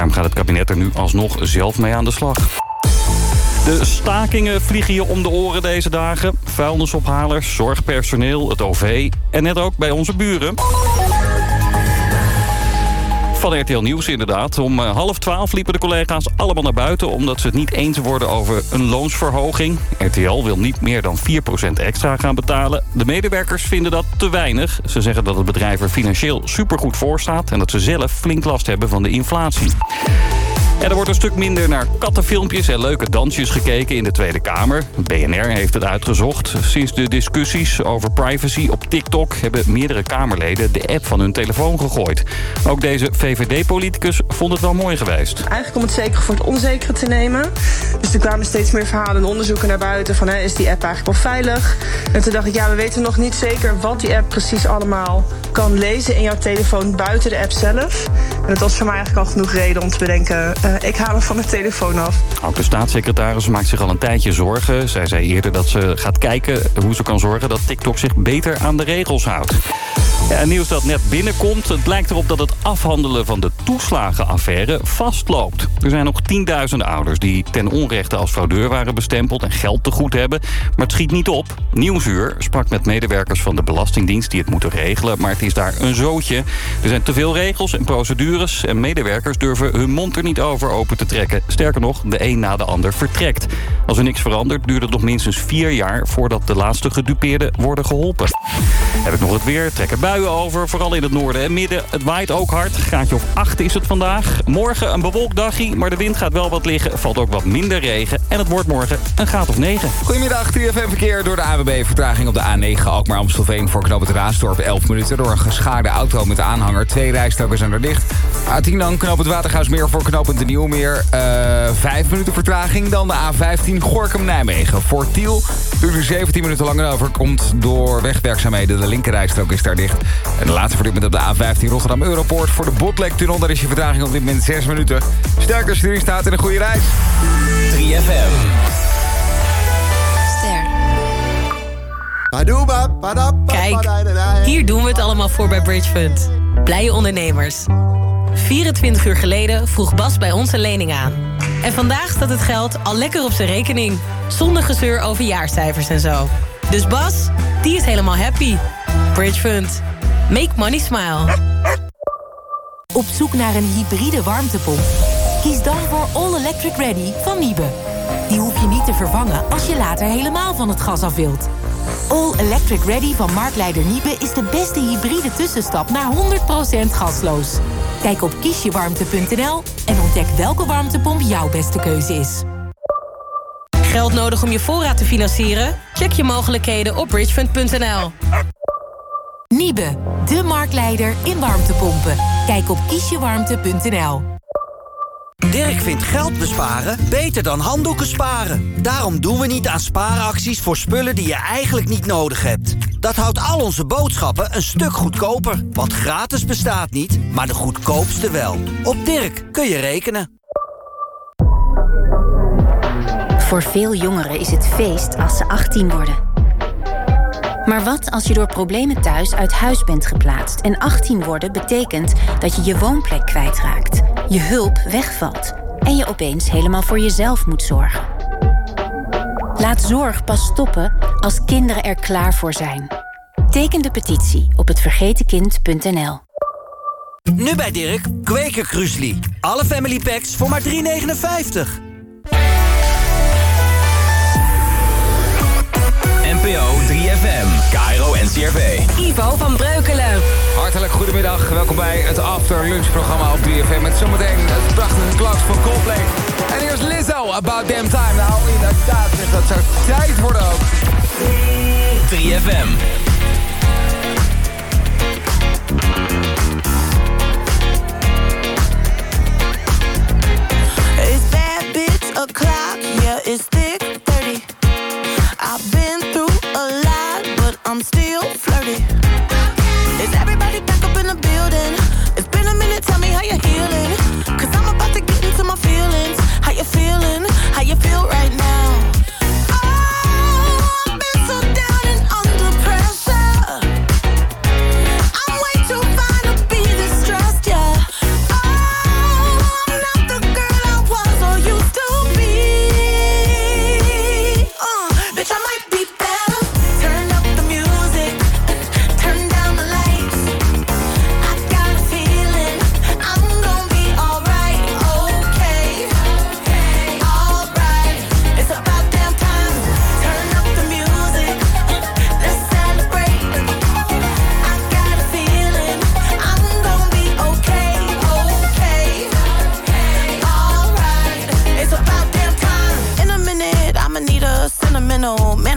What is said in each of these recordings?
Daarom gaat het kabinet er nu alsnog zelf mee aan de slag. De stakingen vliegen je om de oren deze dagen. Vuilnisophalers, zorgpersoneel, het OV en net ook bij onze buren. Van RTL Nieuws inderdaad. Om eh, half twaalf liepen de collega's allemaal naar buiten... omdat ze het niet eens worden over een loonsverhoging. RTL wil niet meer dan 4% extra gaan betalen. De medewerkers vinden dat te weinig. Ze zeggen dat het bedrijf er financieel supergoed voor staat... en dat ze zelf flink last hebben van de inflatie. En er wordt een stuk minder naar kattenfilmpjes en leuke dansjes gekeken in de Tweede Kamer. BNR heeft het uitgezocht. Sinds de discussies over privacy op TikTok hebben meerdere Kamerleden de app van hun telefoon gegooid. Ook deze VVD-politicus vond het wel mooi geweest. Eigenlijk om het zeker voor het onzekere te nemen. Dus er kwamen steeds meer verhalen en onderzoeken naar buiten van hè, is die app eigenlijk wel veilig? En toen dacht ik, ja, we weten nog niet zeker wat die app precies allemaal kan lezen in jouw telefoon buiten de app zelf. En dat was voor mij eigenlijk al genoeg reden om te bedenken uh, ik haal hem van de telefoon af. Ook de staatssecretaris maakt zich al een tijdje zorgen. Zij zei eerder dat ze gaat kijken hoe ze kan zorgen... dat TikTok zich beter aan de regels houdt. Ja, nieuws dat net binnenkomt. Het lijkt erop dat het afhandelen van de toeslagenaffaire vastloopt. Er zijn nog tienduizenden ouders die ten onrechte als fraudeur waren bestempeld... en geld te goed hebben, maar het schiet niet op. Nieuwsuur sprak met medewerkers van de Belastingdienst die het moeten regelen... maar het is daar een zootje. Er zijn te veel regels en procedures... en medewerkers durven hun mond er niet over open te trekken. Sterker nog, de een na de ander vertrekt. Als er niks verandert, duurt het nog minstens vier jaar... voordat de laatste gedupeerden worden geholpen. Heb ik nog het weer, trekken buien over, vooral in het noorden en midden. Het waait ook hard, graadje of 8 is het vandaag. Morgen een bewolkt dagje, maar de wind gaat wel wat liggen. Valt ook wat minder regen en het wordt morgen een graad of 9. Goedemiddag, 3FM Verkeer door de AWB. Vertraging op de A9 Alkmaar-Amstelveen voor knoop het Raasdorp 11 minuten... door een geschaarde auto met aanhanger. Twee rijstroken zijn er dicht. A10 dan knoop het Watergaasmeer voor knooppunt de Nieuwmeer. Uh, vijf minuten vertraging. Dan de A15 Gorkum-Nijmegen. Voor Tiel duurt er 17 minuten langer over. Komt door wegwerkzaamheden. De linkerrijstrook is daar dicht. En de laatste voor dit moment op de A15 Rotterdam Europoort. Voor de Botlek-tunnel, daar is je vertraging op dit moment 6 minuten. Sterker sturing staat in een goede reis. 3FM. Ster. Kijk, hier doen we het allemaal voor bij Bridge Fund. Blije ondernemers. 24 uur geleden vroeg Bas bij ons een lening aan. En vandaag staat het geld al lekker op zijn rekening. Zonder gezeur over jaarcijfers en zo. Dus Bas, die is helemaal happy. Bridge Fund. Make money smile. Op zoek naar een hybride warmtepomp? Kies dan voor All Electric Ready van Niebe. Die hoef je niet te vervangen als je later helemaal van het gas af wilt. All Electric Ready van marktleider Niebe is de beste hybride tussenstap naar 100% gasloos. Kijk op kiesjewarmte.nl en ontdek welke warmtepomp jouw beste keuze is. Geld nodig om je voorraad te financieren? Check je mogelijkheden op bridgefund.nl. Niebe, de marktleider in warmtepompen. Kijk op kiesjewarmte.nl. Dirk vindt geld besparen beter dan handdoeken sparen. Daarom doen we niet aan spaaracties voor spullen die je eigenlijk niet nodig hebt. Dat houdt al onze boodschappen een stuk goedkoper. Want gratis bestaat niet, maar de goedkoopste wel. Op Dirk kun je rekenen. Voor veel jongeren is het feest als ze 18 worden. Maar wat als je door problemen thuis uit huis bent geplaatst... en 18 worden betekent dat je je woonplek kwijtraakt, je hulp wegvalt... en je opeens helemaal voor jezelf moet zorgen? Laat zorg pas stoppen als kinderen er klaar voor zijn. Teken de petitie op hetvergetenkind.nl. Nu bij Dirk, Kweker Kruisli. Alle family packs voor maar 3,59. NPO 3FM, Cairo NCRV. Ivo van Breukelen. Hartelijk goedemiddag, welkom bij het After Lunch programma op 3FM. Met zometeen het prachtige klas van Coldplay. En eerst Lizzo, About Damn Time. Nou, inderdaad, dat zou tijd worden ook. 3FM. It's bad bitch o'clock, yeah, it's I'm still flirty. Is everybody back up in the building? It's been a minute, tell me how you're healing. Cause I'm about to get into my feelings. How you feeling? How you feel right now?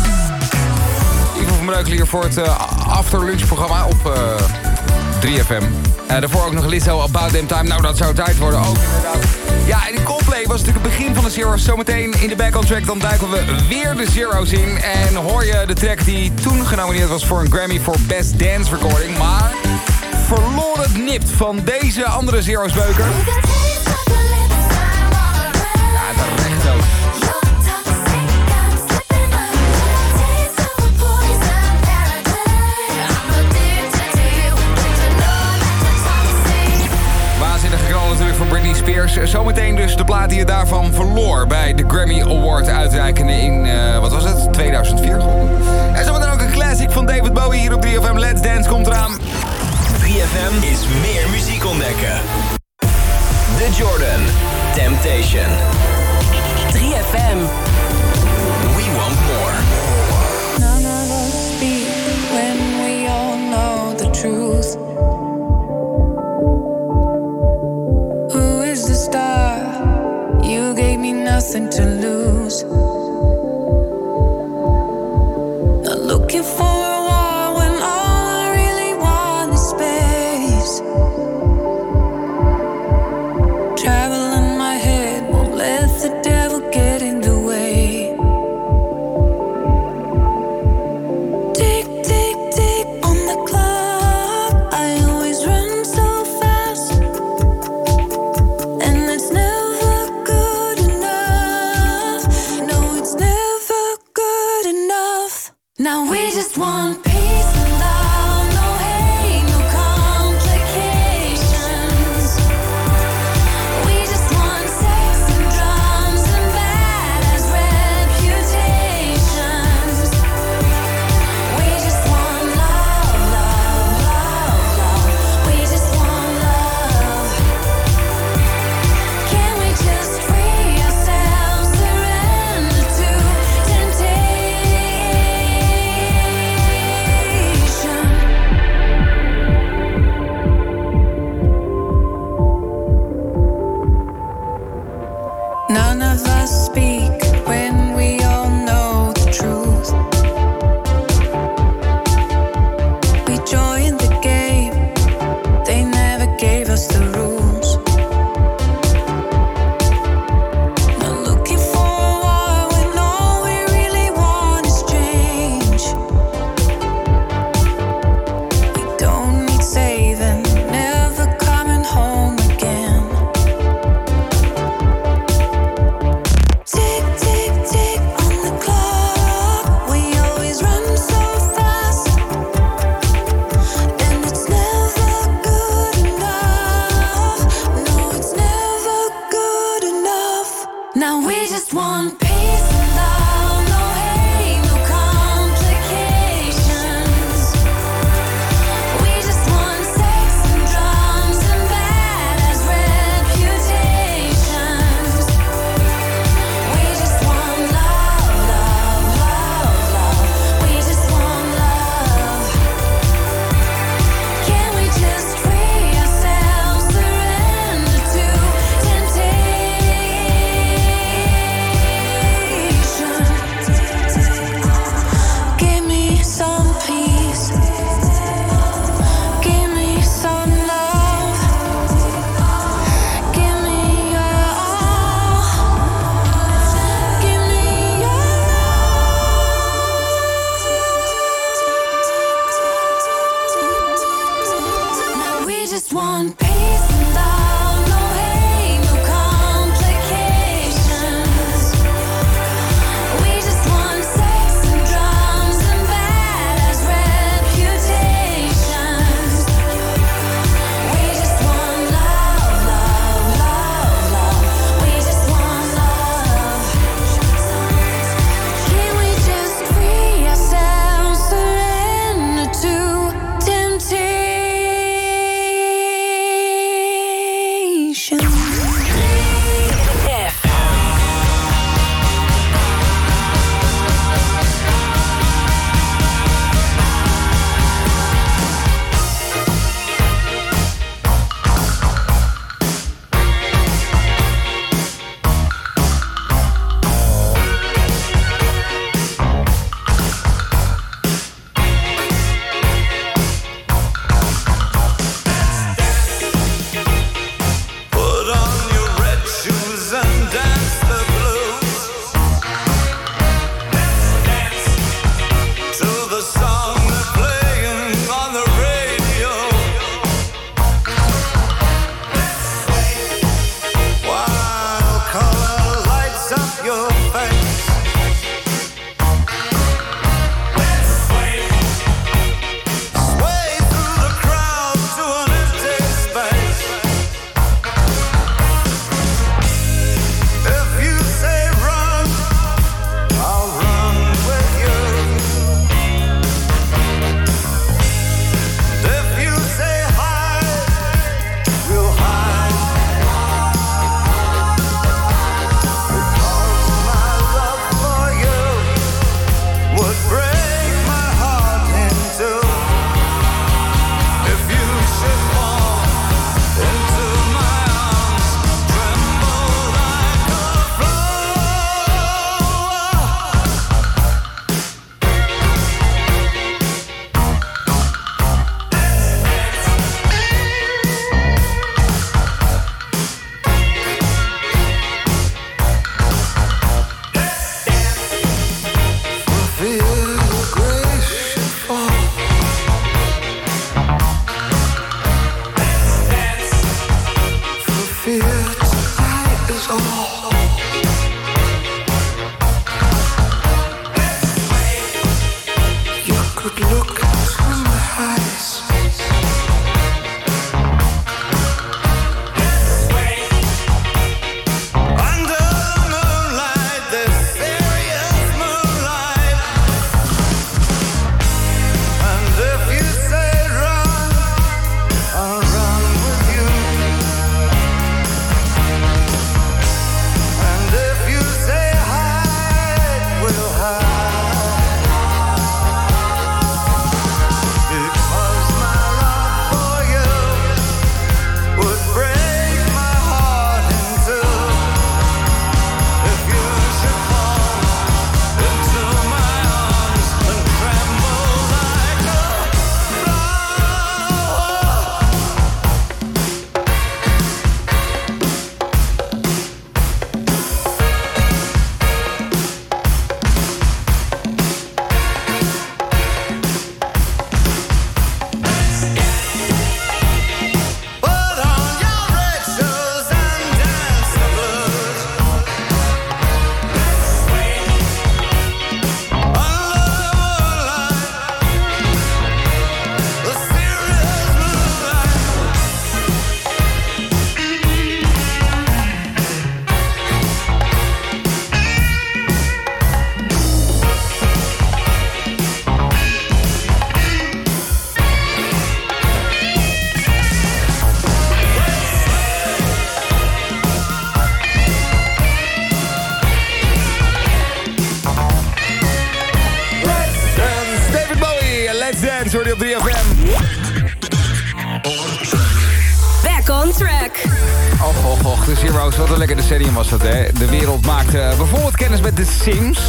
Goedemiddag. Ivo van Breukelen hier voor het uh, afterlunchprogramma op uh, 3FM. Uh, daarvoor ook nog Lizzo, About Them Time. Nou, dat zou tijd worden ook inderdaad. Ja, en die Coldplay was natuurlijk het begin van de Zero's. Zometeen in de back on track, dan duiken we weer de Zero's in. En hoor je de track die toen genomineerd was voor een Grammy voor Best Dance Recording. Maar verloor het nipt van deze andere Zero's beuker. Spears. Zometeen dus de plaat die je daarvan verloor... bij de Grammy Award uitreiken in, uh, wat was het, 2004. En zometeen ook een classic van David Bowie hier op 3FM. Let's Dance komt eraan. 3FM is meer muziek ontdekken. The Jordan. Temptation. 3FM.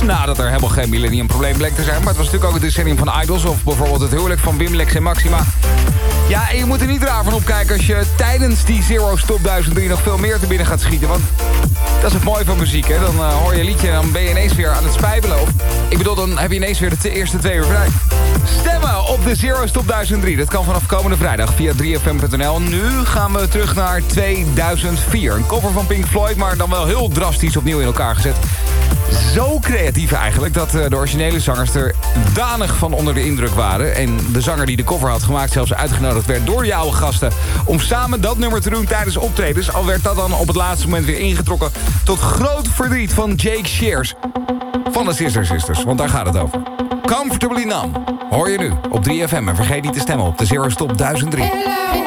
Nadat er helemaal geen millennium probleem bleek te zijn. Maar het was natuurlijk ook het decennium van Idols... of bijvoorbeeld het huwelijk van Wim, Lex en Maxima. Ja, en je moet er niet raar van opkijken als je tijdens die Zero's Top 1003 nog veel meer te binnen gaat schieten. Want dat is het mooie van muziek, hè. Dan eh, hoor je een liedje en dan ben je ineens weer aan het spijbelen. Ik bedoel, dan heb je ineens weer de te- eerste twee uur vrij. Stemmen op de Zero's Top 1003. Dat kan vanaf komende vrijdag via 3fm.nl. Nu gaan we terug naar 2004. Een cover van Pink Floyd, maar dan wel heel drastisch opnieuw in elkaar gezet. Zo creatief eigenlijk dat eh, de originele zangers er danig van onder de indruk waren. En de zanger die de cover had gemaakt zelfs uitgenodigd werd door jouw gasten... om samen dat nummer te doen tijdens optredens. Al werd dat dan op het laatste moment weer ingetrokken... tot groot verdriet van Jake Shears van de Sister Sisters. Want daar gaat het over. Comfortably Numb hoor je nu op 3FM. En vergeet niet te stemmen op de Zero Stop 1003.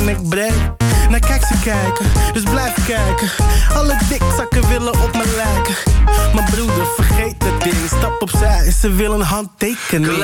en ik breng. Nou kijk ze kijken, dus blijf kijken. Alle dikzakken willen op me lijken. Mijn broeder, vergeet het ding, stap opzij, ze willen handtekening.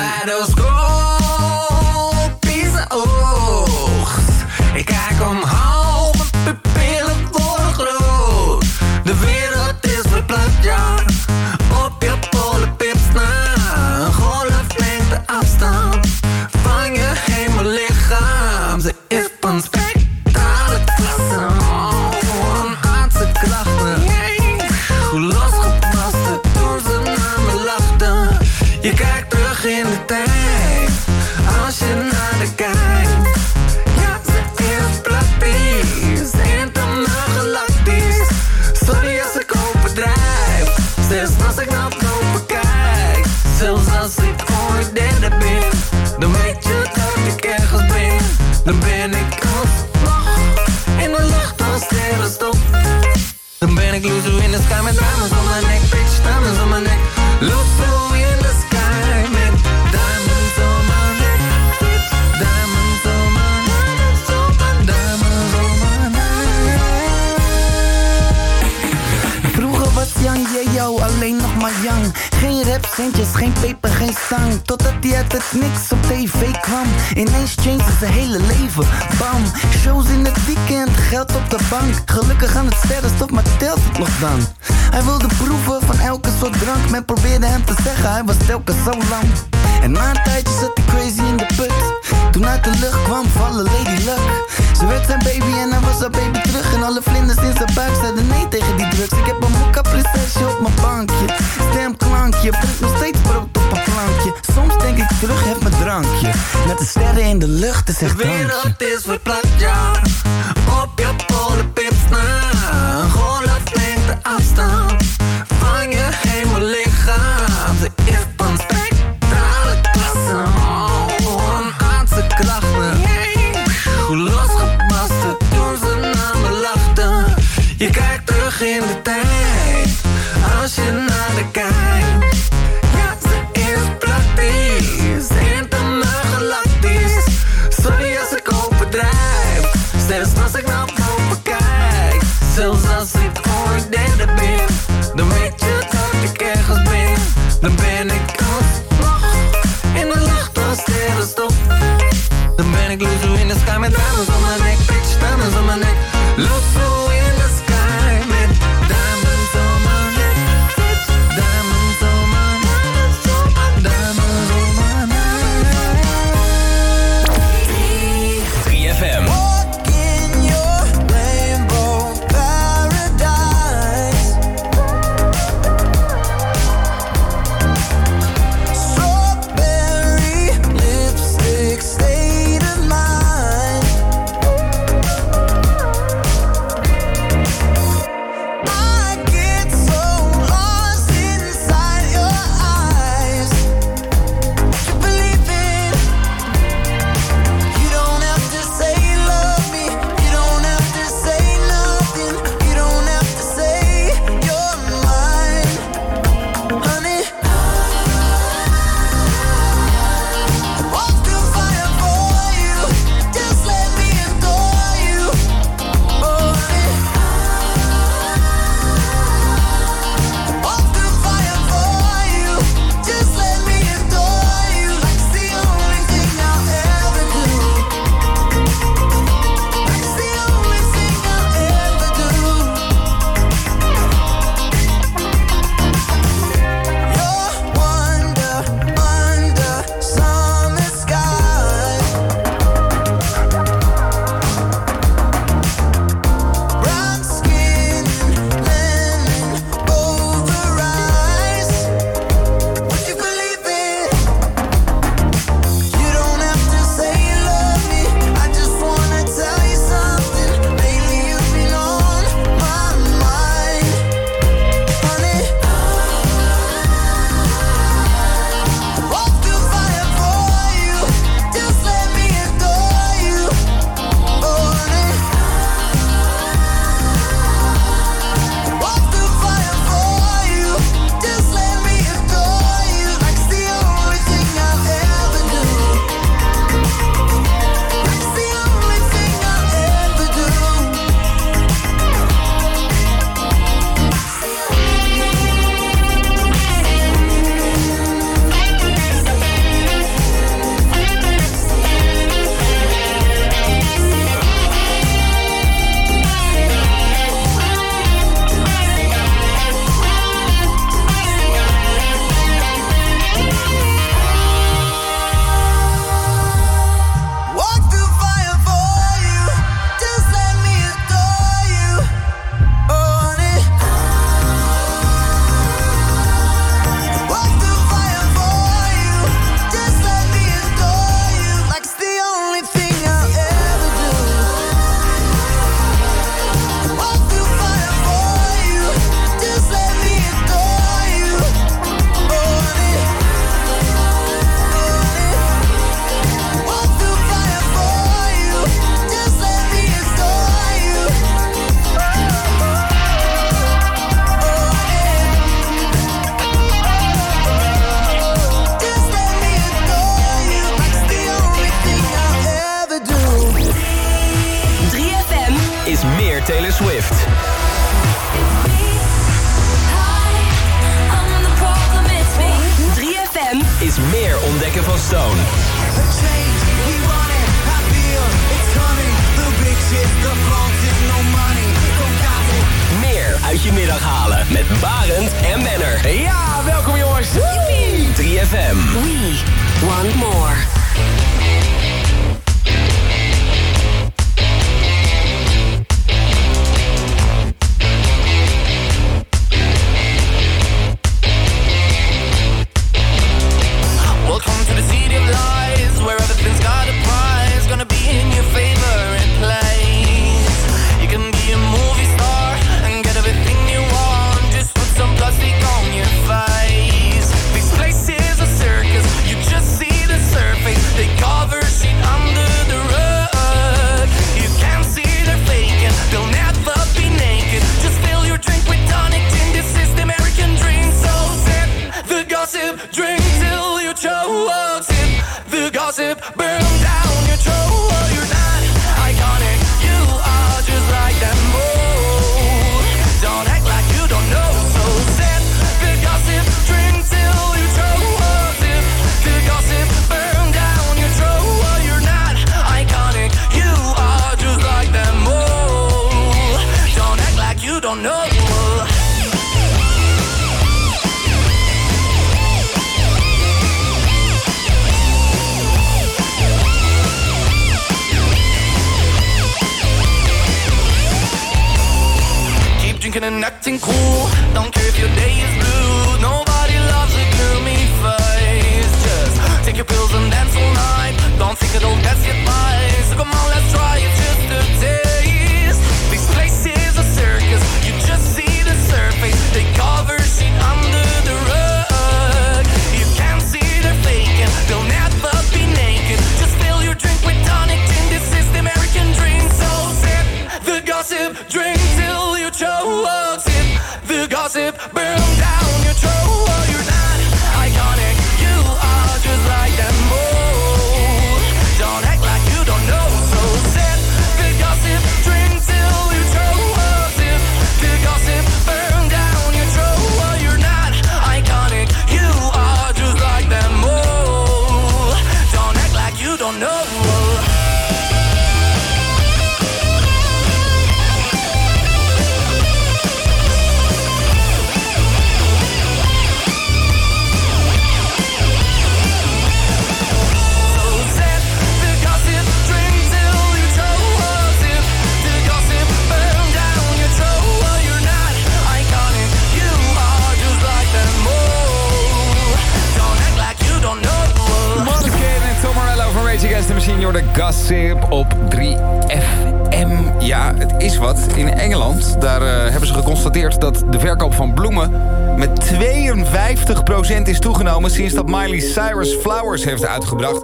heeft uitgebracht.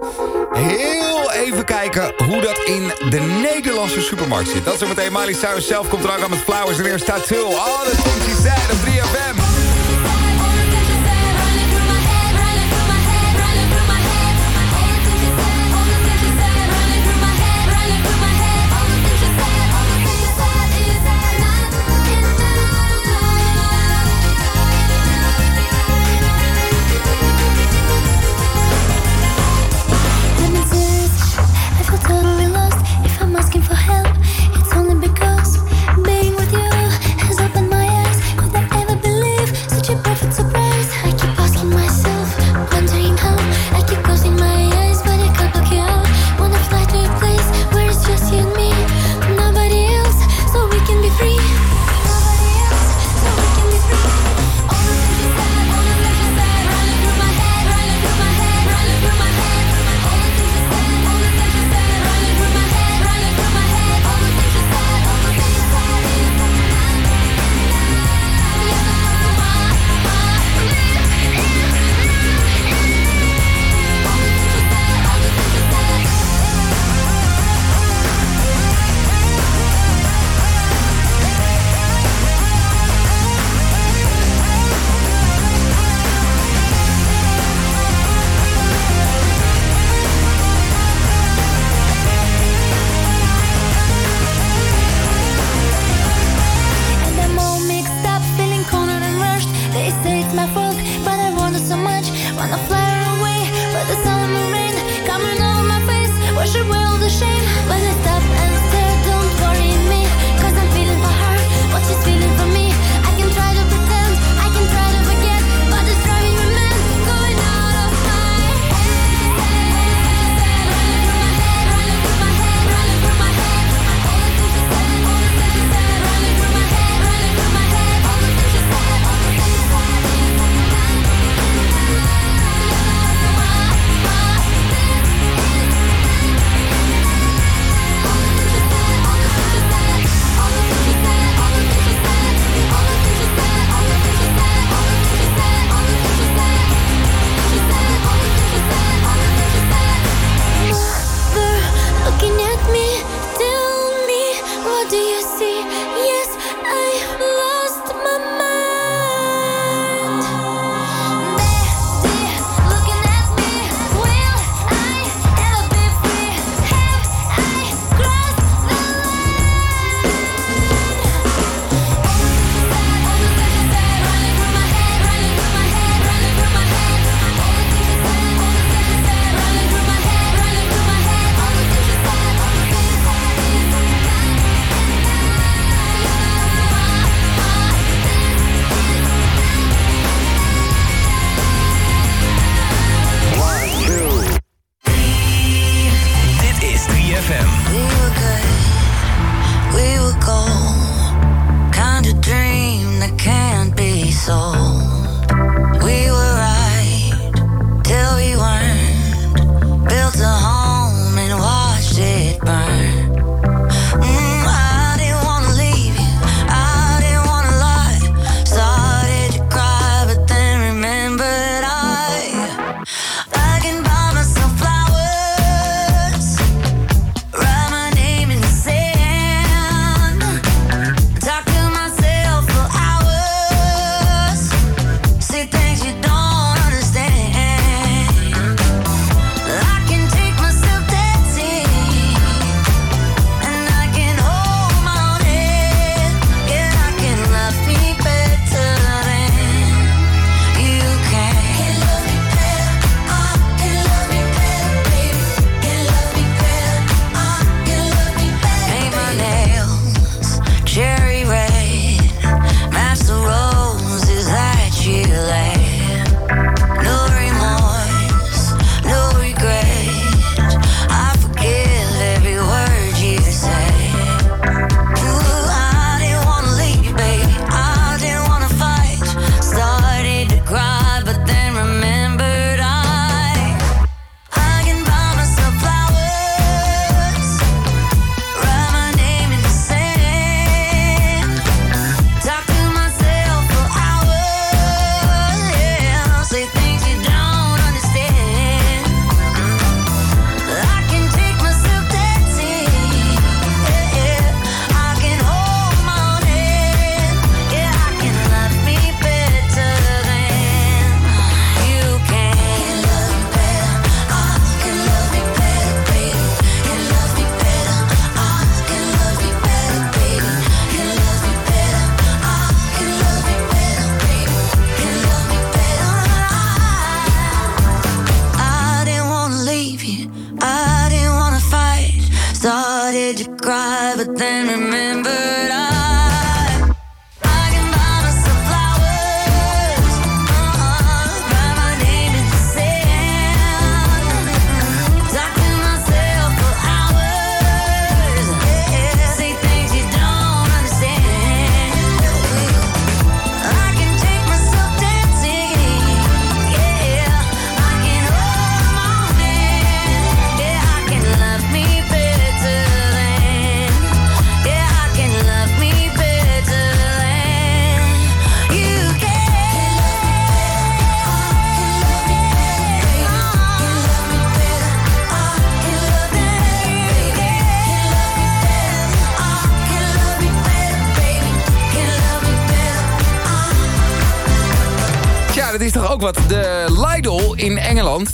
Heel even kijken hoe dat in de Nederlandse supermarkt zit. Dat is zometeen Miley Cyrus zelf komt er aan met Flowers en eerst staat.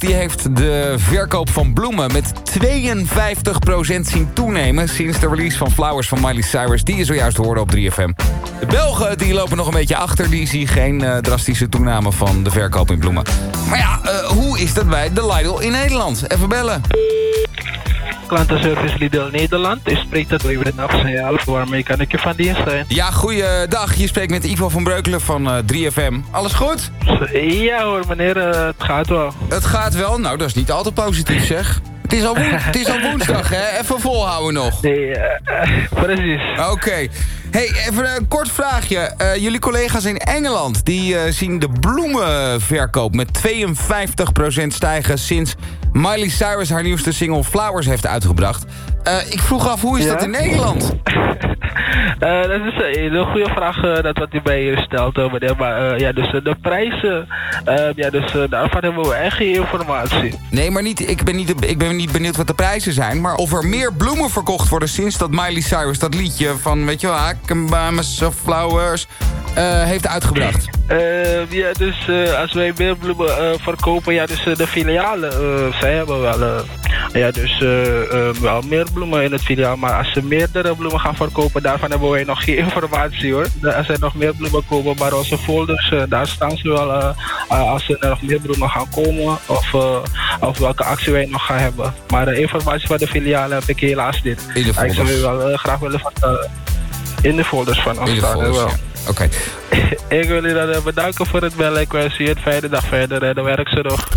Die heeft de verkoop van bloemen met 52% zien toenemen... sinds de release van Flowers van Miley Cyrus. Die je zojuist hoorde op 3FM. De Belgen die lopen nog een beetje achter. Die zien geen eh, drastische toename van de verkoop in bloemen. Maar ja, eh, hoe is dat bij de Lidl in Nederland? Even bellen. Klantenservice Lidl Nederland. U spreekt het in afzijal. Waarmee kan ik je van dienst zijn? Ja, goeiedag. Je spreekt met Ivo van Breukelen van eh, 3FM. Alles goed? Ja hoor meneer, eh, gaat wel. Het gaat wel? Nou, dat is niet altijd positief zeg. Het is al, woen- het is al woensdag, hè? Even volhouden nog. Nee, eh, precies. Oké. Hey, even een kort vraagje. Eh, jullie collega's in Engeland... die eh, zien de bloemenverkoop met 52% stijgen... sinds Miley Cyrus haar nieuwste single Flowers heeft uitgebracht. Ik vroeg af, hoe is Ja? dat in Nederland? Eh, dat is een hele goede vraag eh, dat wat u bij hier stelt. eh, meneer. Maar eh, ja, dus eh, de prijzen, eh, ja, dus eh, daarvan hebben we echt geen informatie. Nee, maar niet, ik, ben niet, ik ben niet benieuwd wat de prijzen zijn... maar of er meer bloemen verkocht worden sinds dat Miley Cyrus... dat liedje van, weet je wel, buy myself flowers... eh, heeft uitgebracht. Eh, ja, dus eh, als wij meer bloemen eh, verkopen, ja, dus eh, de filialen, zij hebben wel, ja, dus wel meer bloemen in het filiaal. Maar als ze meerdere bloemen gaan verkopen, daarvan hebben wij nog geen informatie hoor. Als er nog meer bloemen komen, maar onze folders, daar staan ze wel als er nog meer bloemen gaan komen of, of welke actie wij nog gaan hebben. Maar de informatie van de filialen heb ik helaas niet. In de Maar Ik zou u wel graag willen vertellen. In de folders van ons staan wel. ja. Oké. Ik wil u dan eh, bedanken voor het bellen. Ik wens u een fijne dag verder en dan werk ze nog.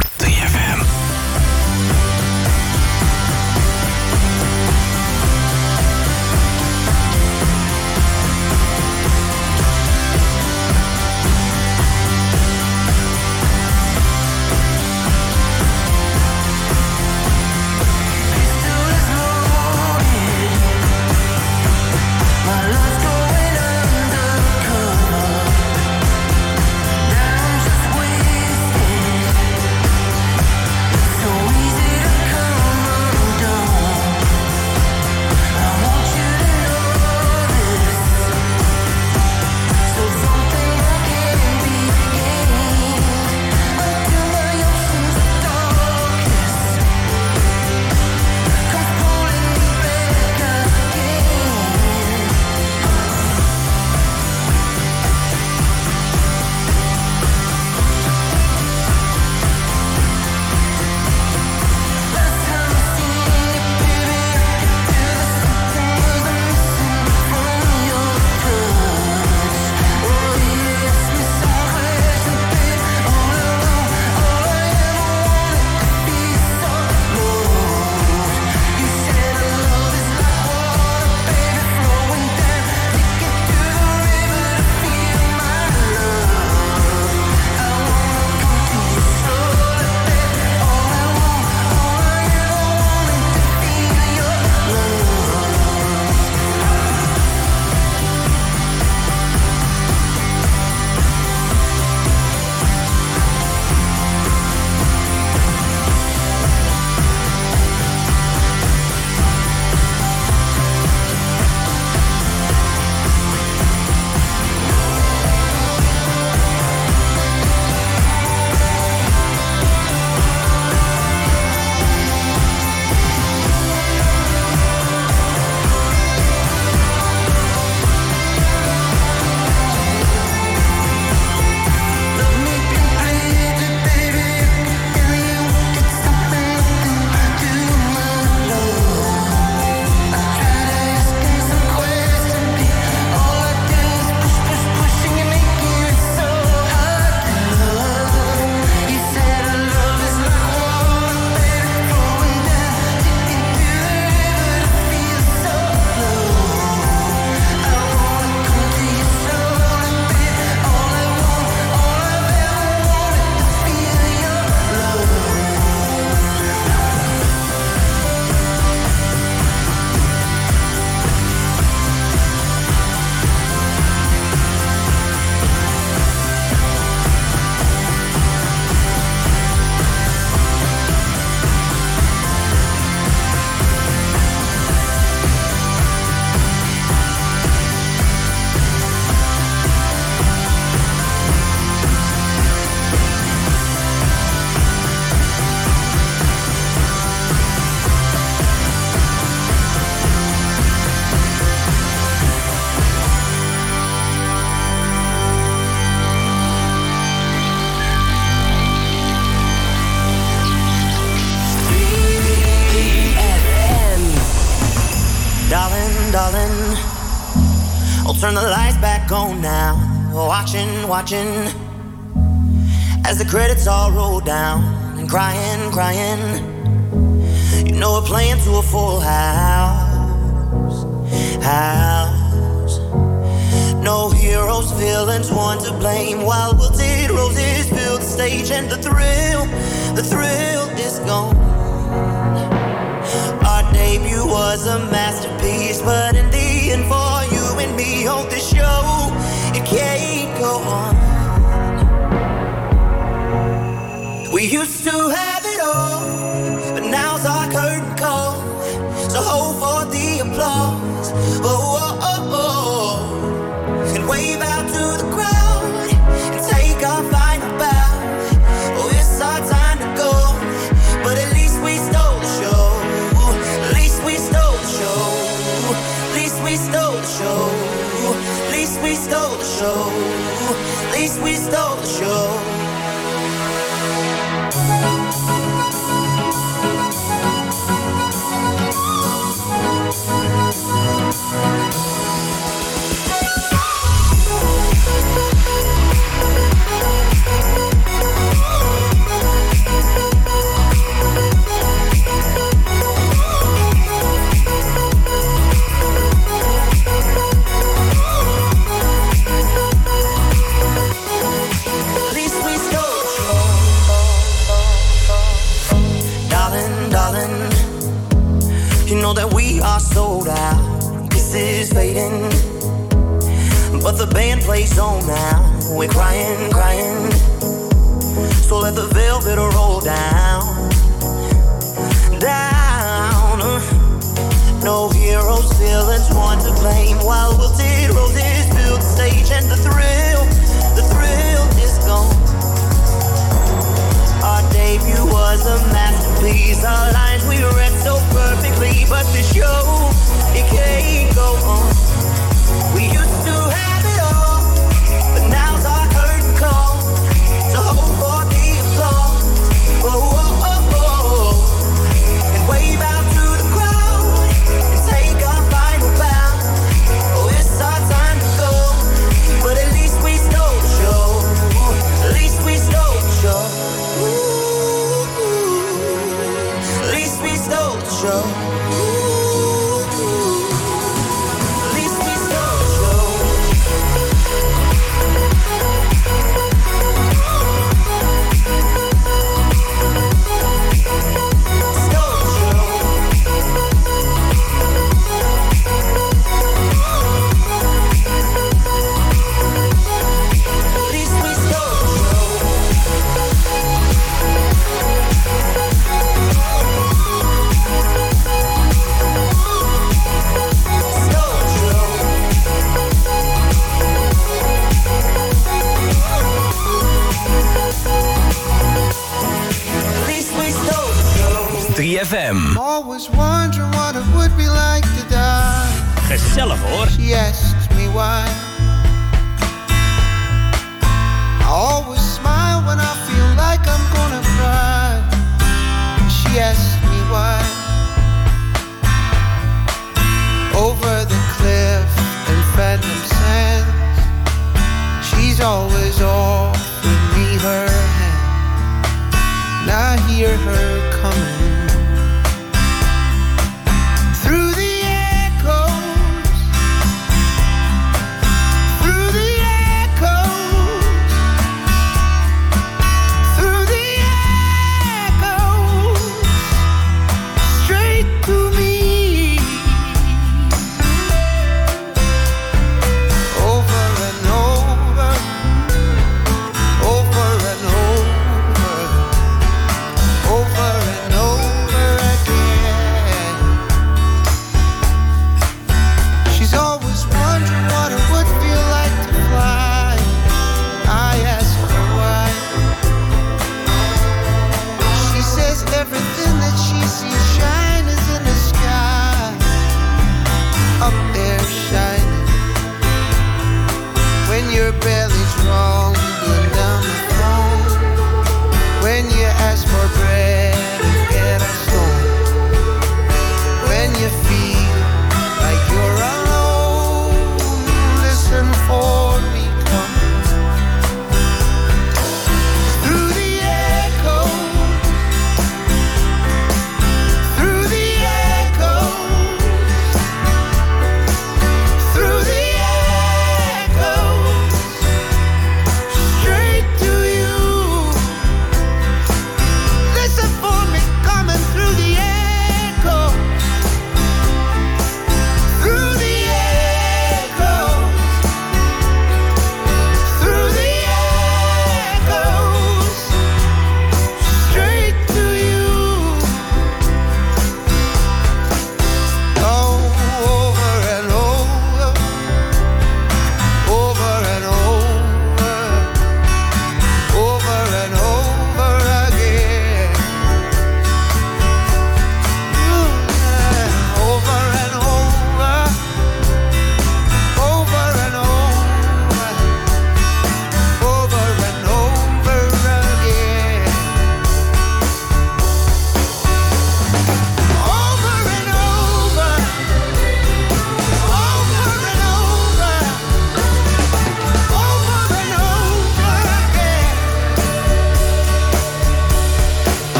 Watching,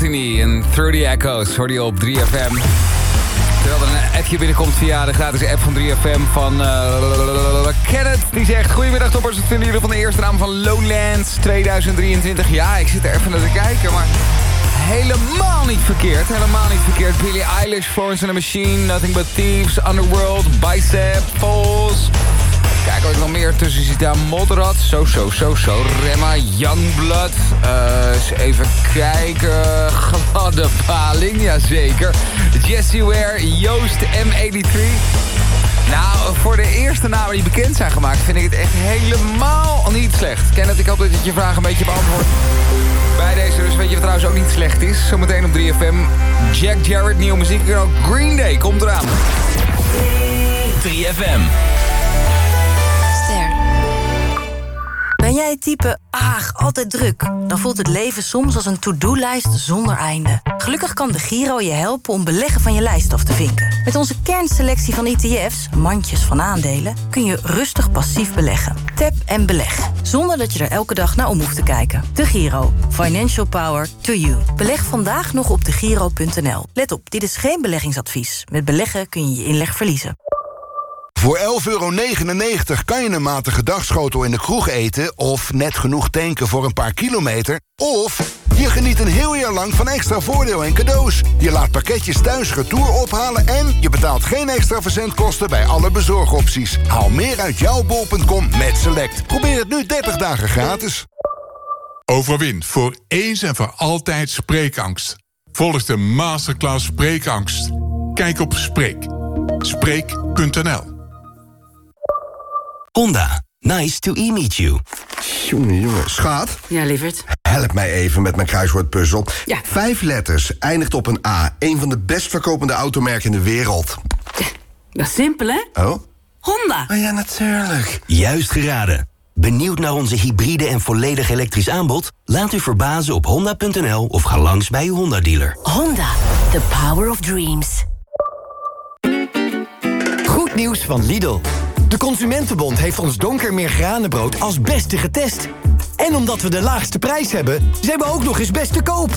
Through the Echoes, hoor je op 3FM. Terwijl er een appje binnenkomt via de gratis app van 3FM van eh, Kenneth. Die zegt, goedemiddag toppers, wat vinden jullie van de eerste naam van Lowlands 2023? Ja, ik zit er even naar te kijken, maar helemaal niet verkeerd. Helemaal niet verkeerd. Billie Eilish, Florence and the Machine, Nothing But Thieves, Underworld, Bicep, Falls... Kijk ik nog meer tussen zit daar. Moderat, zo, zo, zo, zo. Remma, Youngblood. Eh, eens even kijken. Gladde paling, jazeker. Jesse Ware, Joost M83. Nou, voor de eerste namen die bekend zijn gemaakt... vind ik het echt helemaal niet slecht. Kenneth, ik hoop dat het je vraag een beetje beantwoordt. Bij deze, dus weet je wat trouwens ook niet slecht is? Zometeen op 3FM. Jack Jarrett, nieuwe muziek. En ook Green Day komt eraan. 3FM. Ben jij het type, aag, altijd druk? Dan voelt het leven soms als een to-do-lijst zonder einde. Gelukkig kan de Giro je helpen om beleggen van je lijst af te vinken. Met onze kernselectie van ETF's, mandjes van aandelen... kun je rustig passief beleggen. Tap en beleg, zonder dat je er elke dag naar om hoeft te kijken. De Giro. Financial power to you. Beleg vandaag nog op degiro.nl. Let op, dit is geen beleggingsadvies. Met beleggen kun je je inleg verliezen. Voor 11,99 euro kan je een matige dagschotel in de kroeg eten... of net genoeg tanken voor een paar kilometer... of je geniet een heel jaar lang van extra voordeel en cadeaus. Je laat pakketjes thuis retour ophalen... en je betaalt geen extra verzendkosten bij alle bezorgopties. Haal meer uit jouw bol.com met Select. Probeer het nu 30 dagen gratis. Overwin voor eens en voor altijd spreekangst. Volg de masterclass Spreekangst. Kijk op Spreek. Spreek.nl Honda. Nice to e-meet you. Jongen, jongen. Schaat, Ja, lieverd. help mij even met mijn kruiswoordpuzzel. Ja. Vijf letters, eindigt op een A. Een van de best verkopende automerken in de wereld. Dat is simpel, hè? Oh? Honda. Oh ja, natuurlijk. Juist geraden. Benieuwd naar onze hybride en volledig elektrisch aanbod? Laat u verbazen op honda.nl of ga langs bij uw Honda-dealer. Honda, the power of dreams. Goed nieuws van Lidl. De Consumentenbond heeft ons donkermeer granenbrood als beste getest. En omdat we de laagste prijs hebben, zijn we ook nog eens best te koop.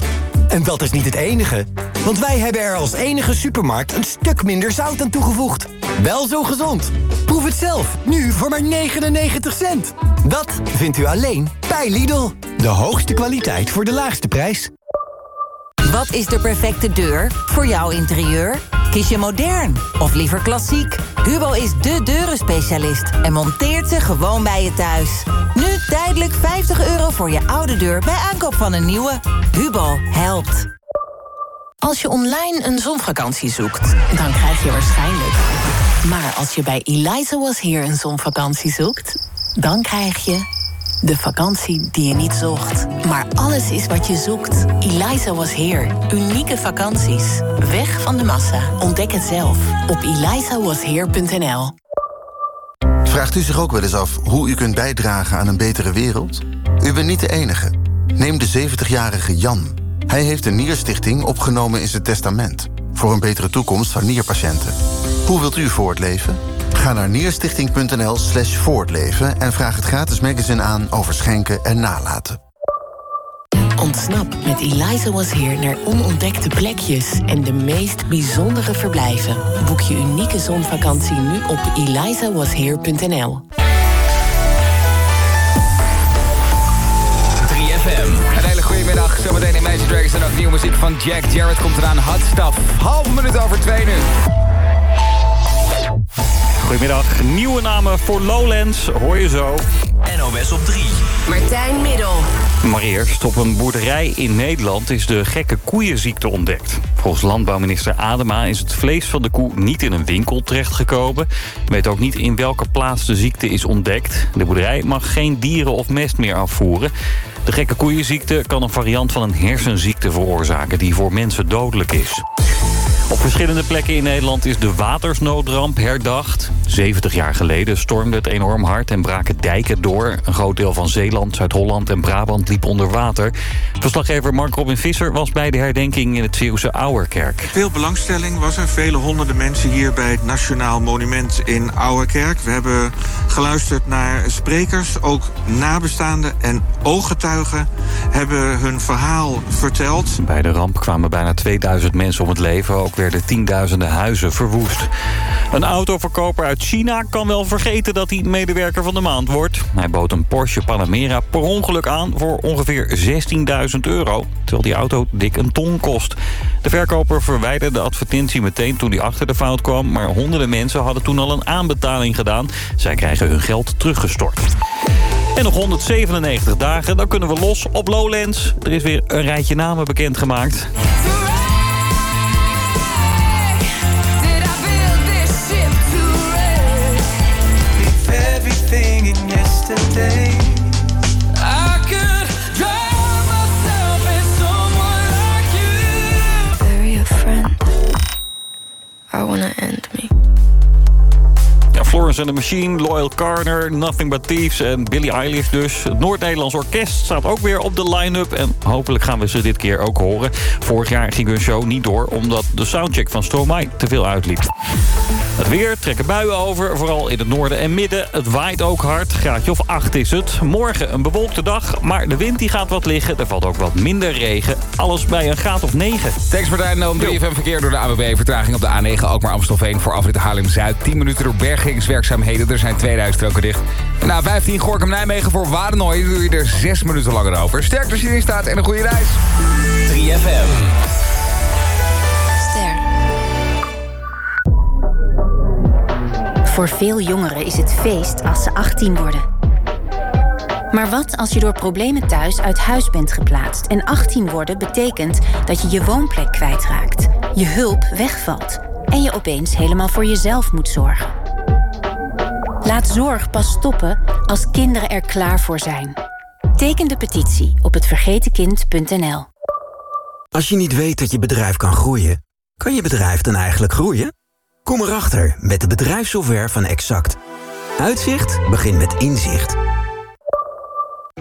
En dat is niet het enige. Want wij hebben er als enige supermarkt een stuk minder zout aan toegevoegd. Wel zo gezond. Proef het zelf, nu voor maar 99 cent. Dat vindt u alleen bij Lidl. De hoogste kwaliteit voor de laagste prijs. Wat is de perfecte deur voor jouw interieur? Kies je modern of liever klassiek? Hubo is de deurenspecialist en monteert ze gewoon bij je thuis. Nu tijdelijk 50 euro voor je oude deur bij aankoop van een nieuwe. Hubo helpt. Als je online een zonvakantie zoekt, dan krijg je waarschijnlijk... Maar als je bij Eliza Was Here een zonvakantie zoekt... dan krijg je de vakantie die je niet zocht. Maar alles is wat je zoekt. Eliza Was Here. Unieke vakanties. Weg van de massa. Ontdek het zelf op elizawasheer.nl. Vraagt u zich ook wel eens af hoe u kunt bijdragen aan een betere wereld? U bent niet de enige. Neem de 70-jarige Jan. Hij heeft een nierstichting opgenomen in zijn testament... voor een betere toekomst van nierpatiënten. Hoe wilt u voortleven? Ga naar nierstichting.nl slash voortleven... en vraag het gratis magazine aan over schenken en nalaten. Ontsnap met Eliza Was Here naar onontdekte plekjes en de meest bijzondere verblijven. Boek je unieke zonvakantie nu op elizawasheer.nl. 3FM. Een hele goede middag. Zometeen in Magic Dragons en ook nieuwe muziek van Jack Jarrett komt eraan. Hot Stuff. Half minuut over twee nu. Goedemiddag. Nieuwe namen voor Lowlands hoor je zo. NOS op 3. Martijn Middel. Maar eerst, op een boerderij in Nederland is de gekke koeienziekte ontdekt. Volgens landbouwminister Adema is het vlees van de koe niet in een winkel terechtgekomen. Weet ook niet in welke plaats de ziekte is ontdekt. De boerderij mag geen dieren of mest meer afvoeren. De gekke koeienziekte kan een variant van een hersenziekte veroorzaken... die voor mensen dodelijk is. Op verschillende plekken in Nederland is de watersnoodramp herdacht. 70 jaar geleden stormde het enorm hard en braken dijken door. Een groot deel van Zeeland, Zuid-Holland en Brabant liep onder water. Verslaggever Mark Robin Visser was bij de herdenking in het Zeeuwse Ouwerkerk. Veel belangstelling was er. Vele honderden mensen hier bij het Nationaal Monument in Ouwerkerk. We hebben geluisterd naar sprekers. Ook nabestaanden en ooggetuigen hebben hun verhaal verteld. Bij de ramp kwamen bijna 2000 mensen om het leven. Ook werden tienduizenden huizen verwoest. Een autoverkoper uit China kan wel vergeten dat hij medewerker van de maand wordt. Hij bood een Porsche Panamera per ongeluk aan voor ongeveer 16.000 euro. Terwijl die auto dik een ton kost. De verkoper verwijderde de advertentie meteen toen hij achter de fout kwam. Maar honderden mensen hadden toen al een aanbetaling gedaan. Zij krijgen hun geld teruggestort. En nog 197 dagen, dan kunnen we los op Lowlands. Er is weer een rijtje namen bekendgemaakt. End me. Florence and the Machine, Loyal Carner, Nothing But Thieves en Billie Eilish dus. Het Noord-Nederlands Orkest staat ook weer op de line-up. En hopelijk gaan we ze dit keer ook horen. Vorig jaar ging hun show niet door omdat de soundcheck van Stromae te veel uitliep. Weer trekken buien over, vooral in het noorden en midden. Het waait ook hard, graadje of 8 is het. Morgen een bewolkte dag, maar de wind die gaat wat liggen. Er valt ook wat minder regen. Alles bij een graad of 9. Thanks Martijn, om 3FM verkeer door de AWB. Vertraging op de A9 Alkmaar Amstelveen voor afrit Haarlem-Zuid. 10 minuten door bergingswerkzaamheden. Er zijn 2000 stroken dicht. Na 15 Gorkum-Nijmegen voor Wadenooi doe je er 6 minuten langer over. Sterk als je erin staat en een goede reis. 3FM. Voor veel jongeren is het feest als ze 18 worden. Maar wat als je door problemen thuis uit huis bent geplaatst en 18 worden betekent dat je je woonplek kwijtraakt, je hulp wegvalt en je opeens helemaal voor jezelf moet zorgen? Laat zorg pas stoppen als kinderen er klaar voor zijn. Teken de petitie op hetvergetenkind.nl. Als je niet weet dat je bedrijf kan groeien, kan je bedrijf dan eigenlijk groeien? Kom erachter met de bedrijfssoftware van Exact. Uitzicht begint met inzicht.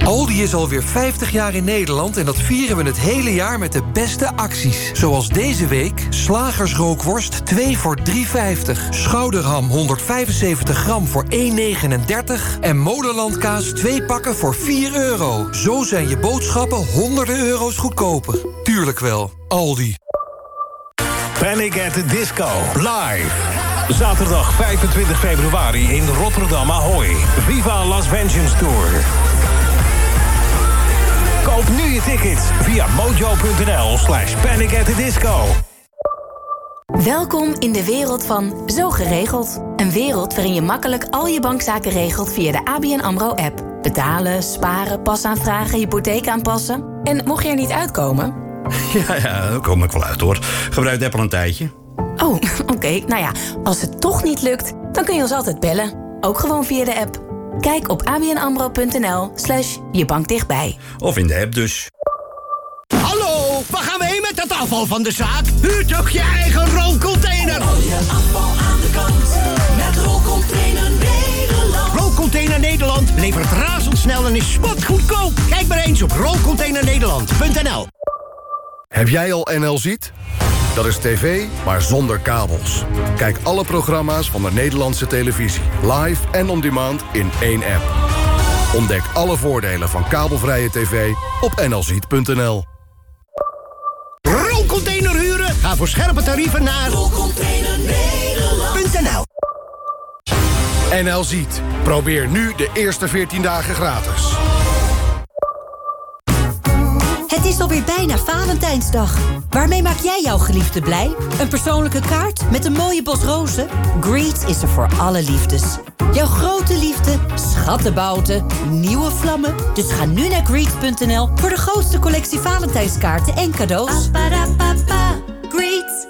Aldi is alweer 50 jaar in Nederland en dat vieren we het hele jaar met de beste acties. Zoals deze week slagersrookworst 2 voor 3,50. Schouderham 175 gram voor 1,39. En molenlandkaas 2 pakken voor 4 euro. Zo zijn je boodschappen honderden euro's goedkoper. Tuurlijk wel, Aldi. Panic at the Disco. Live. Zaterdag 25 februari in Rotterdam Ahoy. Viva Las Vengeance Tour. Koop nu je tickets via mojo.nl slash panic at the disco. Welkom in de wereld van Zo Geregeld. Een wereld waarin je makkelijk al je bankzaken regelt via de ABN AMRO-app. Betalen, sparen, pasaanvragen, hypotheek aanpassen. En mocht je er niet uitkomen... Ja, ja, daar kom ik wel uit hoor. Gebruik de app al een tijdje. Oh, oké. Nou ja, als het toch niet lukt, dan kun je ons altijd bellen. Ook gewoon via de app. Kijk op abnamro.nl slash je bank dichtbij. Of in de app dus. Hallo, waar gaan we heen met dat afval van de zaak? Huur toch je eigen rolcontainer? Al je afval aan de kant met Rolcontainer Nederland. Rolcontainer Nederland levert razendsnel en is spotgoedkoop. Kijk maar eens op rolcontainernederland.nl Heb jij al NL Ziet? Dat is tv, maar zonder kabels. Kijk alle programma's van de Nederlandse televisie. Live en on demand in één app. Ontdek alle voordelen van kabelvrije tv op nlziet.nl. Rolcontainer huren? Ga voor scherpe tarieven naar rolcontainernederland.nl NL Ziet. Probeer nu de eerste 14 dagen gratis. Het is alweer bijna Valentijnsdag. Waarmee maak jij jouw geliefde blij? Een persoonlijke kaart met een mooie bos rozen? Greet is er voor alle liefdes. Jouw grote liefde, schattenbouten, nieuwe vlammen. Dus ga nu naar greet.nl voor de grootste collectie Valentijnskaarten en cadeaus. Greet.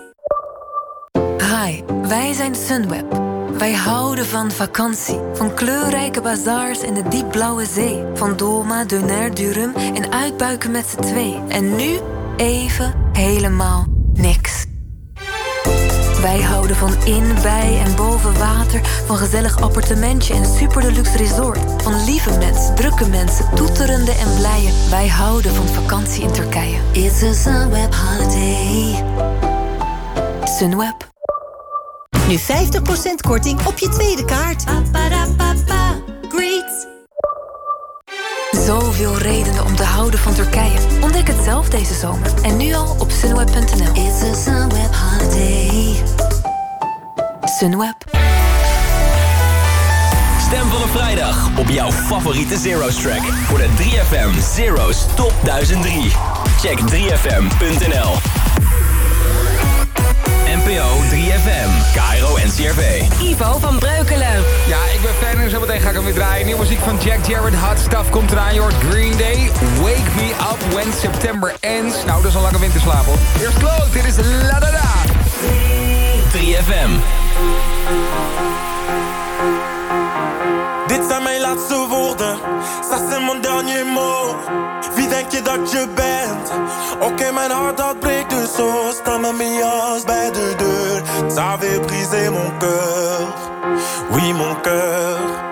Hi, wij zijn Sunweb. Wij houden van vakantie, van kleurrijke bazaars en de diepblauwe zee. Van Doma, Donair, Durum en uitbuiken met z'n twee. En nu even helemaal niks. Wij houden van in, bij en boven water, van gezellig appartementje en super deluxe resort. Van lieve mensen, drukke mensen, toeterende en blije. Wij houden van vakantie in Turkije. It's a Sunweb holiday. Sunweb. 50% korting op je tweede kaart. Zoveel redenen om te houden van Turkije. Ontdek het zelf deze zomer. En nu al op sunweb.nl. It's a Sunweb holiday. Sunweb. Stem voor een vrijdag op jouw favoriete Zero's track. Voor de 3FM Zero's Top 1003. Check 3FM.nl. NPO 3FM. Cairo NCRV. Ivo van Breukelen. Ja, ik ben fan en zo meteen ga ik hem weer draaien. Nieuwe muziek van Jack Jarrett. Hot Stuff komt eraan. jord Green Day. Wake me up when September ends. Nou, dat is een lange winterslaap hoor. Eerst slow. dit is La Da Da. 3FM. Dit zijn mijn laatste woorden. Ça c'est mon dernier mot. Wie denk je je bent? Ok, okay, mijn hart dat breekt dus zo. De deux. Ça avait brisé mon cœur. Oui, mon cœur.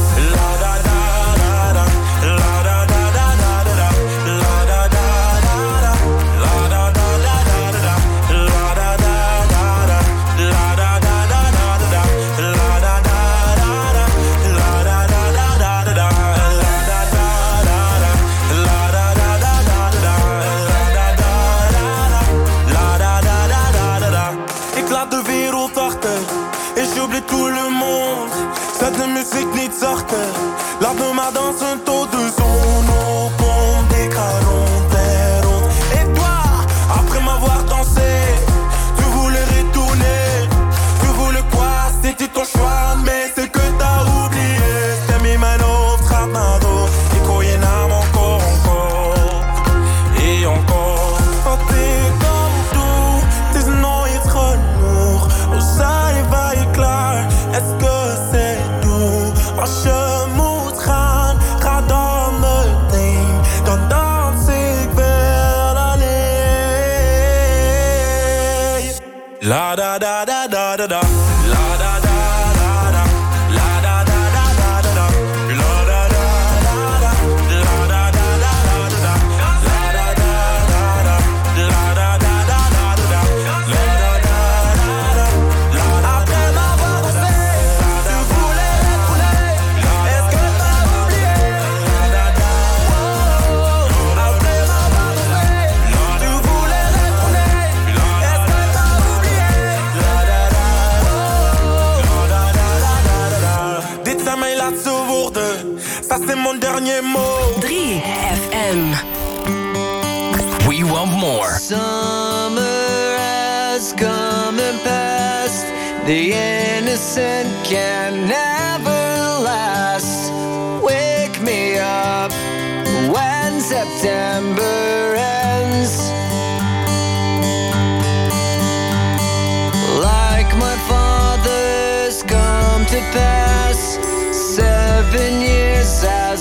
da da da.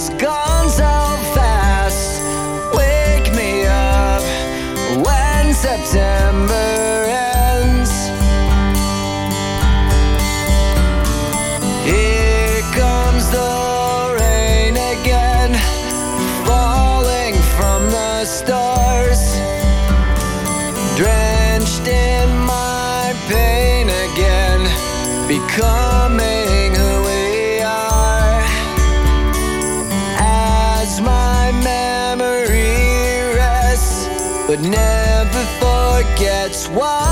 Let's go! why?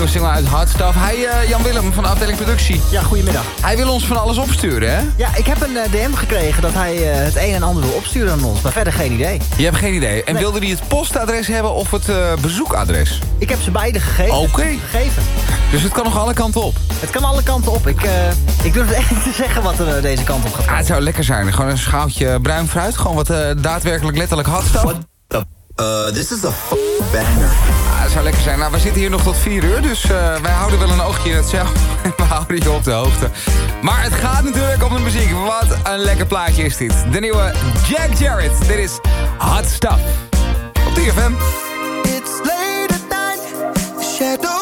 Nieuwe single uit. Hij, eh, Jan Willem van de afdeling productie. Ja, goedemiddag. Hij wil ons van alles opsturen, hè? Ja, ik heb een eh, DM gekregen dat hij eh, het een en ander wil opsturen aan ons. Maar verder geen idee. Je hebt geen idee. En Nee. wilde hij het postadres hebben of het bezoekadres? Ik heb ze beide gegeven. Oké. Gegeven. Dus het kan nog alle kanten op. Het kan alle kanten op. Ik, ik durf het echt niet te zeggen wat er deze kant op gaat Ah, het zou lekker zijn. Gewoon een schaaltje bruin fruit. Gewoon wat daadwerkelijk letterlijk hot stuff. Uh, this is a banger. Ah, het zou lekker zijn. Nou, we zitten hier nog tot 4 uur. Dus eh, wij houden wel een oogje in het cel. we houden je op de hoogte. Maar het gaat natuurlijk om de muziek. Wat een lekker plaatje is dit. De nieuwe Jack Jarrett. Dit is Hot Stuff. Op 3FM. It's late at night, shadows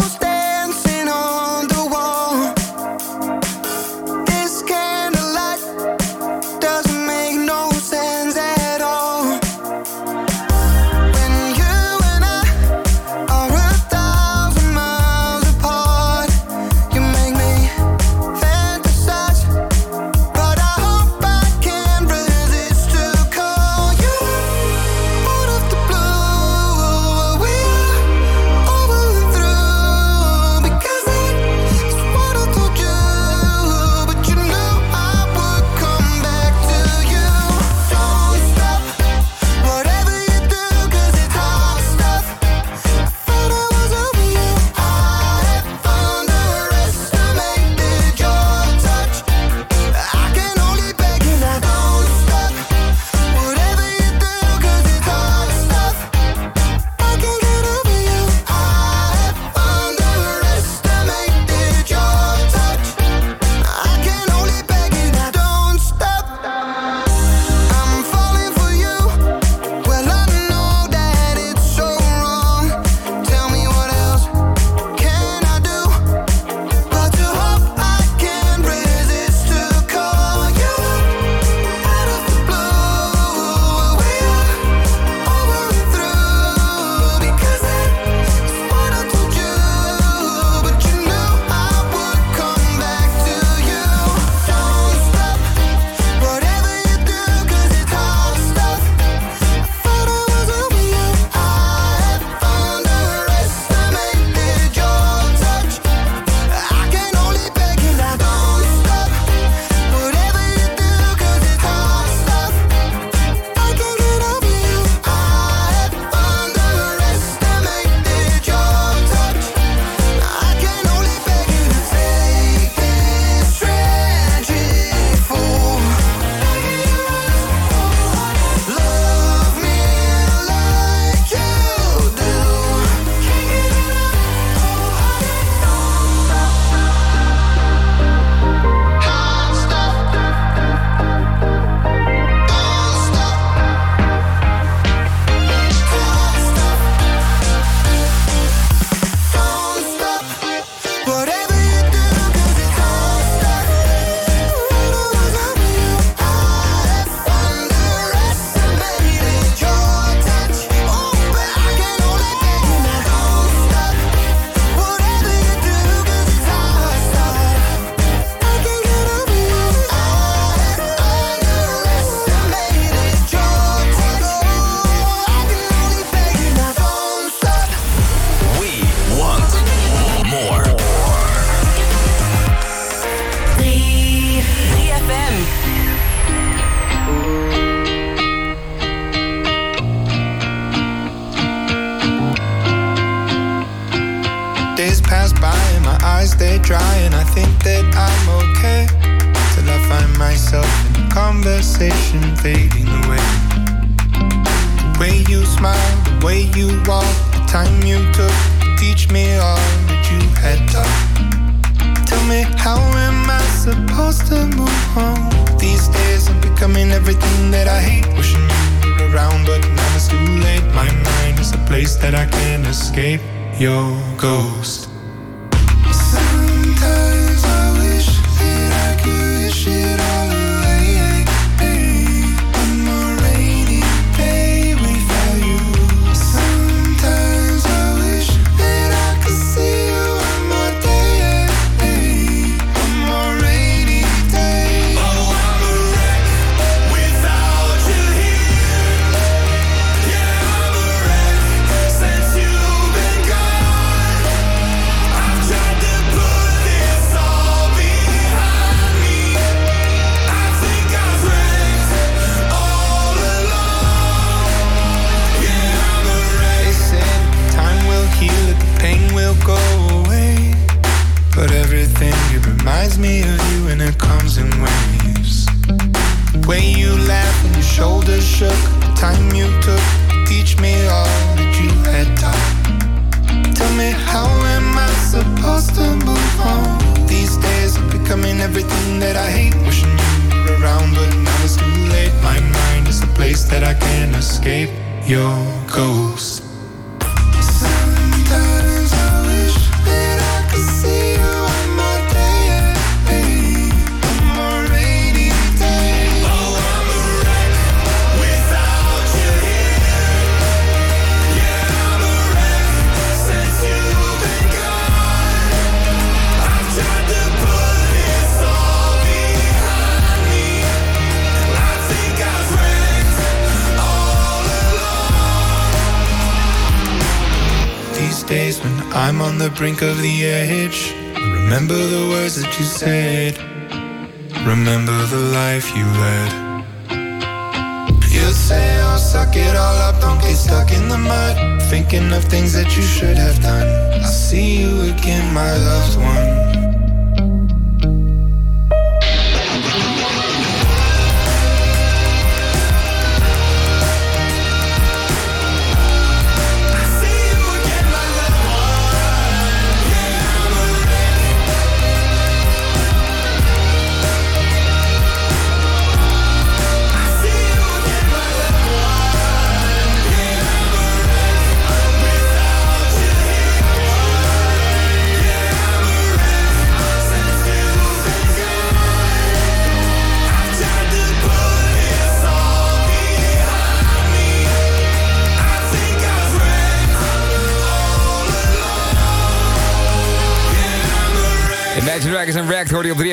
brink of the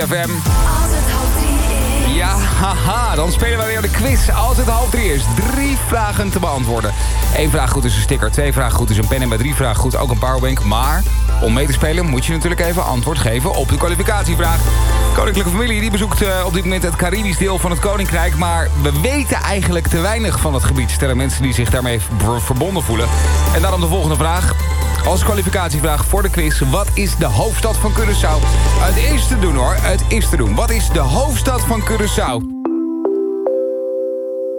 3FM. Ja, haha, dan spelen wij weer de quiz. Altijd half drie is drie vragen te beantwoorden. Eén vraag goed is een sticker, twee vragen goed is een pen... en bij drie vragen goed ook een powerbank. Maar om mee te spelen moet je natuurlijk even antwoord geven op de kwalificatievraag. Koninklijke familie die bezoekt eh, op dit moment het Caribisch deel van het Koninkrijk... maar we weten eigenlijk te weinig van het gebied... stellen mensen die zich daarmee ver- verbonden voelen. En daarom de volgende vraag. Als kwalificatievraag voor de quiz. Wat is de hoofdstad van Curaçao? Het is te doen hoor, het is te doen. Wat is de hoofdstad van Curaçao?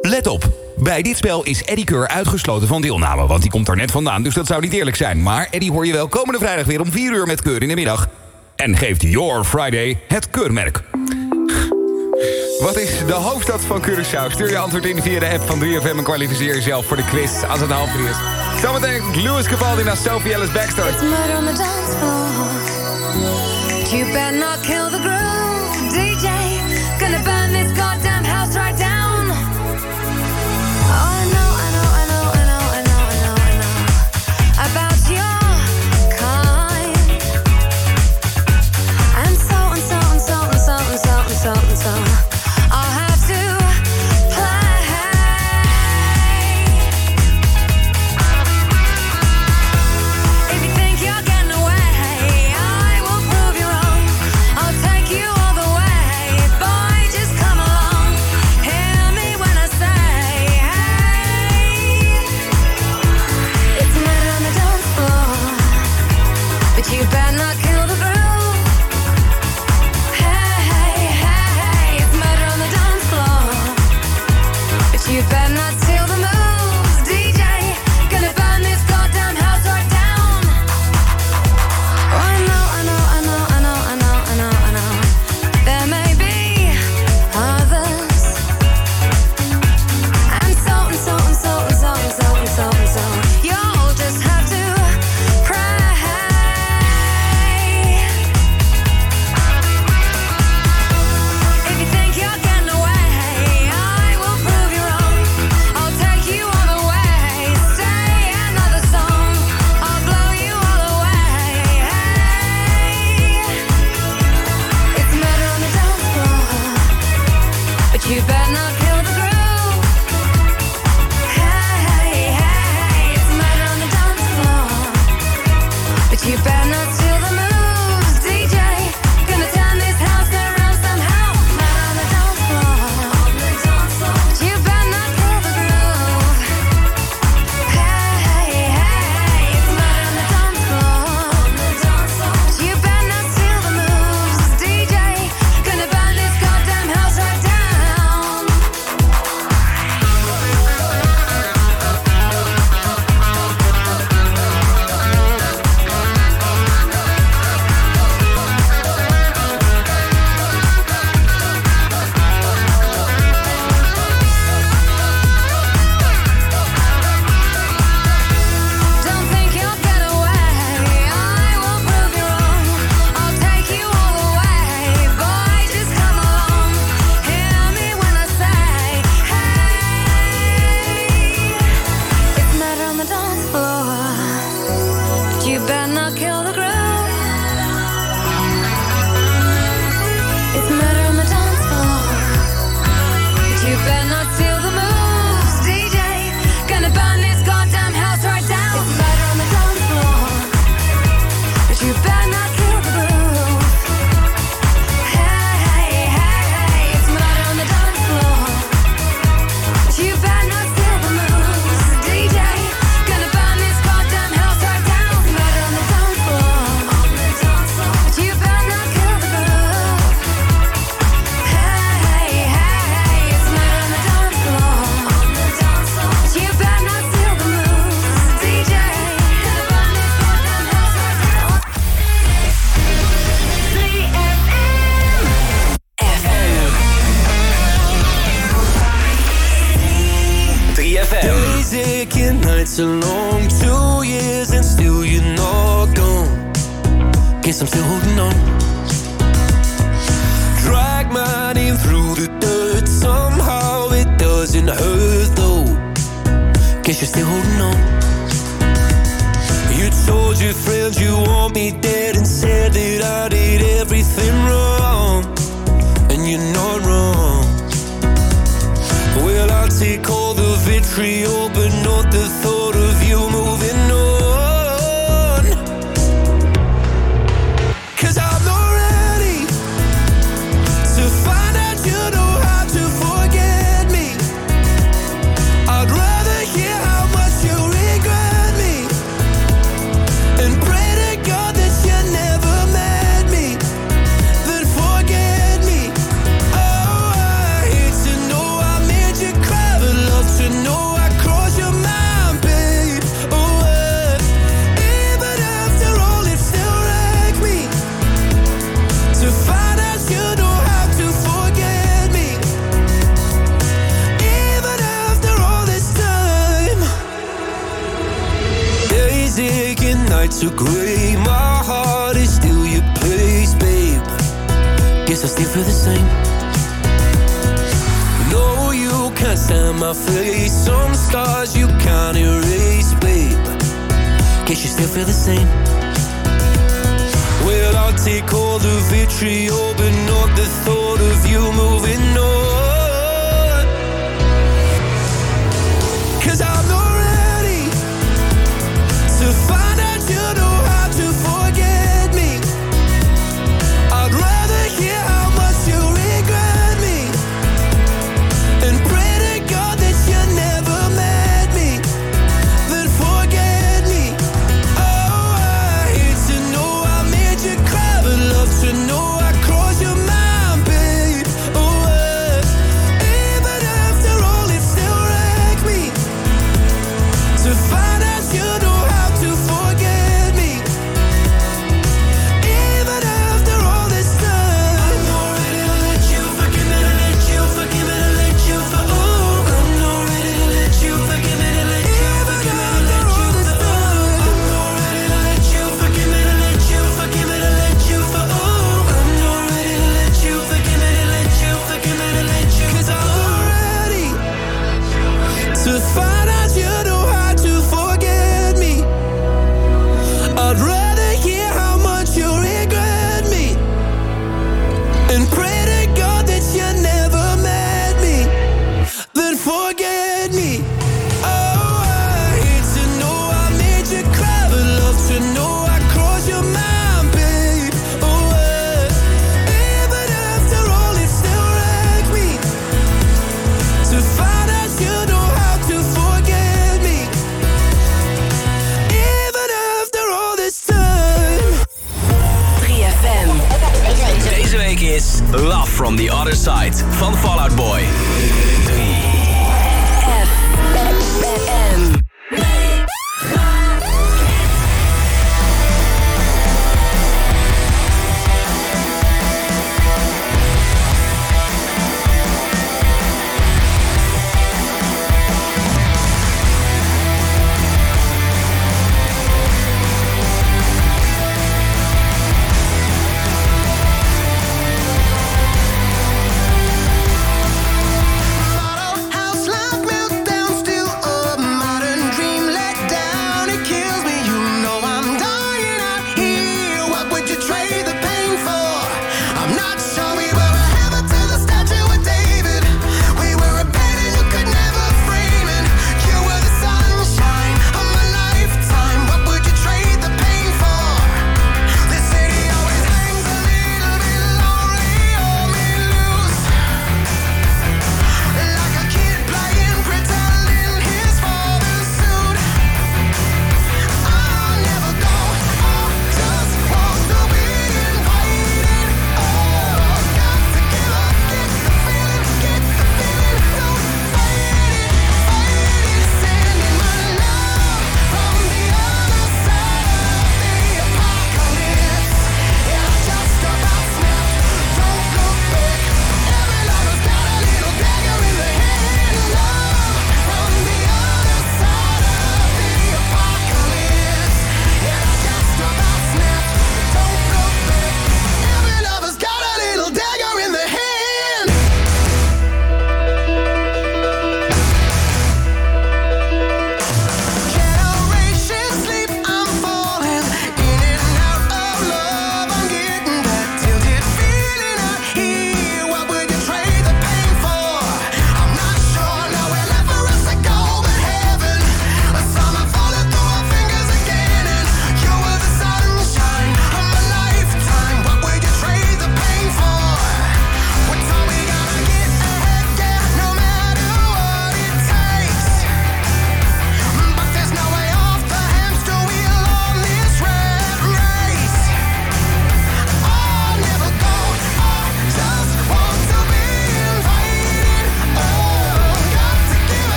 Let op. Bij dit spel is Eddie Keur uitgesloten van deelname, want die komt er net vandaan, dus dat zou niet eerlijk zijn. Maar Eddie hoor je wel komende vrijdag weer om 4 uur met Keur in de middag. En geeft Your Friday het keurmerk. Wat is de hoofdstad van Curaçao? Stuur je antwoord in via de app van 3FM en kwalificeer jezelf voor de quiz als het half drie is. Zometeen Louis Cavaldi naar Sophie Ellis Baxter. Floor. You better not kill the groove,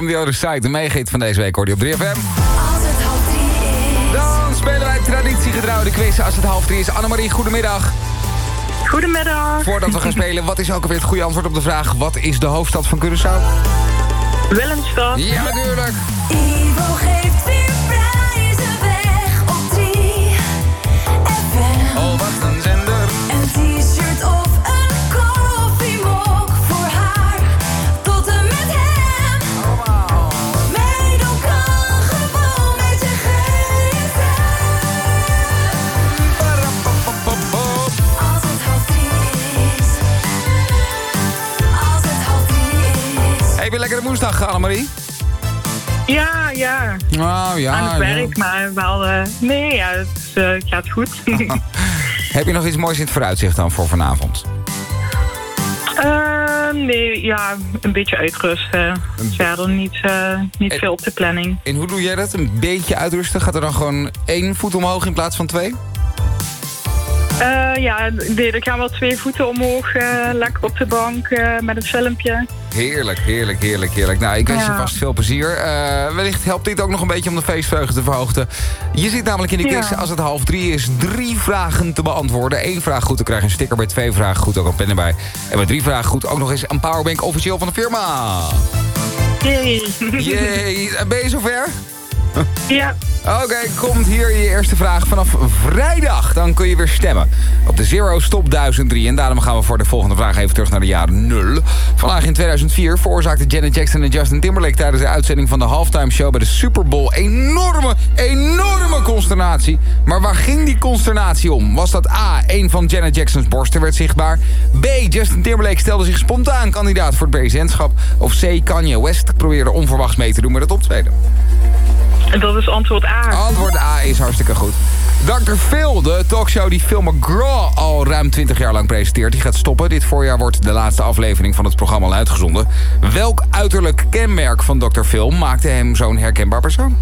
from the Other Side. De van deze week hoor je op 3FM. Dan spelen wij traditiegetrouw de quiz als het half drie is. Annemarie, goedemiddag. Goedemiddag. Voordat we gaan spelen, wat is ook alweer het goede antwoord op de vraag... wat is de hoofdstad van Curaçao? Willemstad. Ja, natuurlijk. Ivo geeft lekkere woensdag, Annemarie. Ja, ja. Oh, ja. Aan het ja. werk, maar wel... eh, nee, ja, het, het gaat goed. Heb je nog iets moois in het vooruitzicht dan voor vanavond? Eh, nee, ja, een beetje uitrusten. Verder niet, niet veel op de planning. En hoe doe jij dat? Een beetje uitrusten? Gaat er dan gewoon één voet omhoog in plaats van twee? Ja, nee, er gaan wel twee voeten omhoog. lekker op de bank met een filmpje. Heerlijk, heerlijk, heerlijk, heerlijk. Nou, ik wens je vast veel plezier. Eh, wellicht helpt dit ook nog een beetje om de feestvreugde te verhogen. Je zit namelijk in de quiz Ja. als het half drie is. Drie vragen te beantwoorden. Eén vraag goed, dan krijg je een sticker. Bij twee vragen goed, ook een pen erbij. En bij drie vragen goed, ook nog eens een powerbank officieel van de firma. Yay. Jee, ben je zover? Ja. Oké, komt hier je eerste vraag. Vanaf vrijdag, dan kun je weer stemmen. Op de Zero Stop 1003. En daarom gaan we voor de volgende vraag even terug naar de jaren 0. Vandaag in 2004 veroorzaakte Janet Jackson en Justin Timberlake... tijdens de uitzending van de halftime show bij de Super Bowl... enorme, enorme consternatie. Maar waar ging die consternatie om? Was dat A, een van Janet Jacksons borsten werd zichtbaar? B, Justin Timberlake stelde zich spontaan kandidaat voor het presidentschap? Of C, Kanye West probeerde onverwachts mee te doen met het optreden? En dat is antwoord A. Antwoord A is hartstikke goed. Dr. Phil, de talkshow die Phil McGraw al ruim 20 jaar lang presenteert... die gaat stoppen. Dit voorjaar wordt de laatste aflevering van het programma al uitgezonden. Welk uiterlijk kenmerk van Dr. Phil maakte hem zo'n herkenbaar persoon?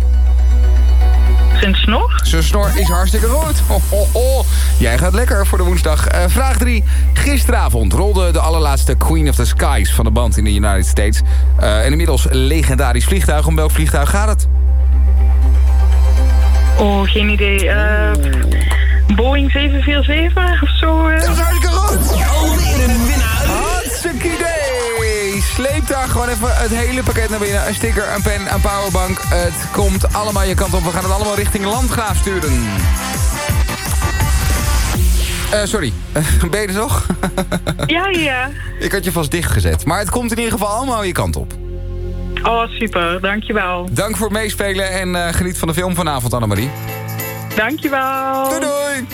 Zijn snor? Zijn snor is hartstikke goed. Ho, ho, ho. Jij gaat lekker voor de woensdag. Eh, vraag 3. Gisteravond rolde de allerlaatste Queen of the Skies van de band in de United States. Eh, een inmiddels legendarisch vliegtuig. Om welk vliegtuig gaat het? Oh, geen idee. Eh, Boeing 747 of zo? eh. Dat is hartstikke goed. Alweer een winnaar. Hartstikke idee. Sleep daar gewoon even het hele pakket naar binnen. Een sticker, een pen, een powerbank. Het komt allemaal je kant op. We gaan het allemaal richting Landgraaf sturen. Eh, sorry, ben je er nog? Ja, ja. Ik had je vast dichtgezet. Maar het komt in ieder geval allemaal je kant op. Oh, super. Dankjewel. Dank voor het meespelen en eh, geniet van de film vanavond, Annemarie. Dankjewel. Doei doei.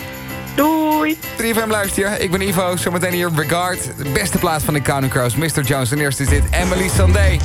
Doei. 3FM luister je. Ik ben Ivo. Zometeen hier Regard. De beste plaats van de Counting Crows. Mr. Jones. En eerst is dit Emily Sandé.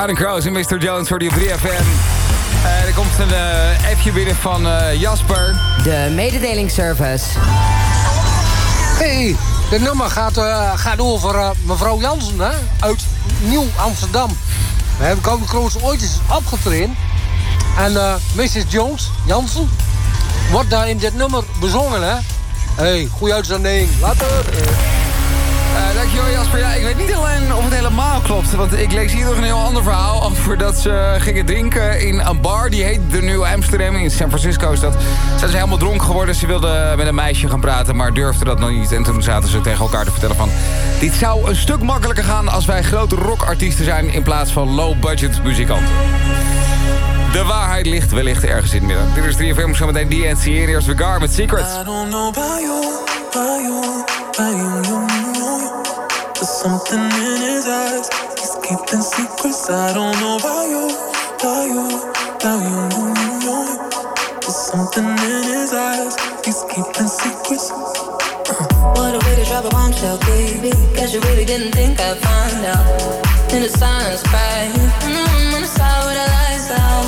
Counting Crows en Mr. Jones voor die op 3FM. Eh, er komt een eh appje binnen van eh, Jasper. De mededelingsservice. Hey, dit nummer gaat, eh, gaat over mevrouw Jansen hè? uit Nieuw-Amsterdam. We hebben Counting Crows ooit eens opgetraind. En eh, Mrs. Jones, Jansen, wordt daar in dit nummer bezongen. hè? hey, goeie uitzending. Later. Eh, dankjewel Jasper. Ja, ik weet niet alleen of het helemaal klopt. Want ik lees hier nog een heel ander verhaal over dat ze gingen drinken in een bar. Die heet de New Amsterdam. In San Francisco is dat. Zijn ze helemaal dronken geworden. Ze wilden met een meisje gaan praten, maar durfden dat nog niet. En toen zaten ze tegen elkaar te vertellen van... Dit zou een stuk makkelijker gaan als wij grote rockartiesten zijn... in plaats van low-budget muzikanten. De waarheid ligt wellicht ergens in het midden. Dit is 3FM, zometeen DNC en eerst Vegar met Secrets. I don't know about you, about you, about you. There's something in his eyes. He's keeping secrets. I don't know about you, about you, about you, you, you. There's something in his eyes. He's keeping secrets. What a way to drop a bombshell, baby. Guess you really didn't think I'd find out. In the silence, cry. Mm, on the side with the lights out.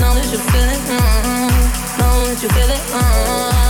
Know that you feel it. Mm, know that you feel it. Mm.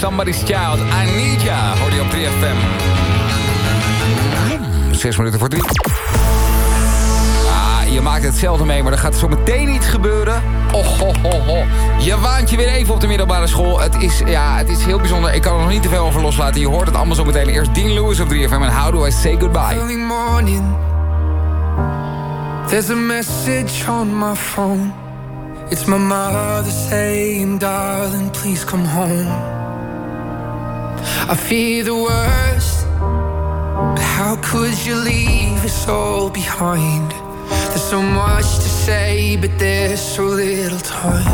Somebody's Child. I Need Ya, hoor je op 3FM. Zes minuten voor drie. Ah, je maakt hetzelfde mee, maar er gaat zo meteen iets gebeuren. Och, ho, ho, ho. Je waant je weer even op de middelbare school. Het is, ja, het is heel bijzonder. Ik kan er nog niet te veel over loslaten. Je hoort het allemaal zo meteen. Eerst Dean Lewis op 3FM en How Do I Say Goodbye. Early morning, there's a message on my phone. It's my mother saying, darling, please come home. I fear the worst, but how could you leave us all behind? There's so much to say, but there's so little time.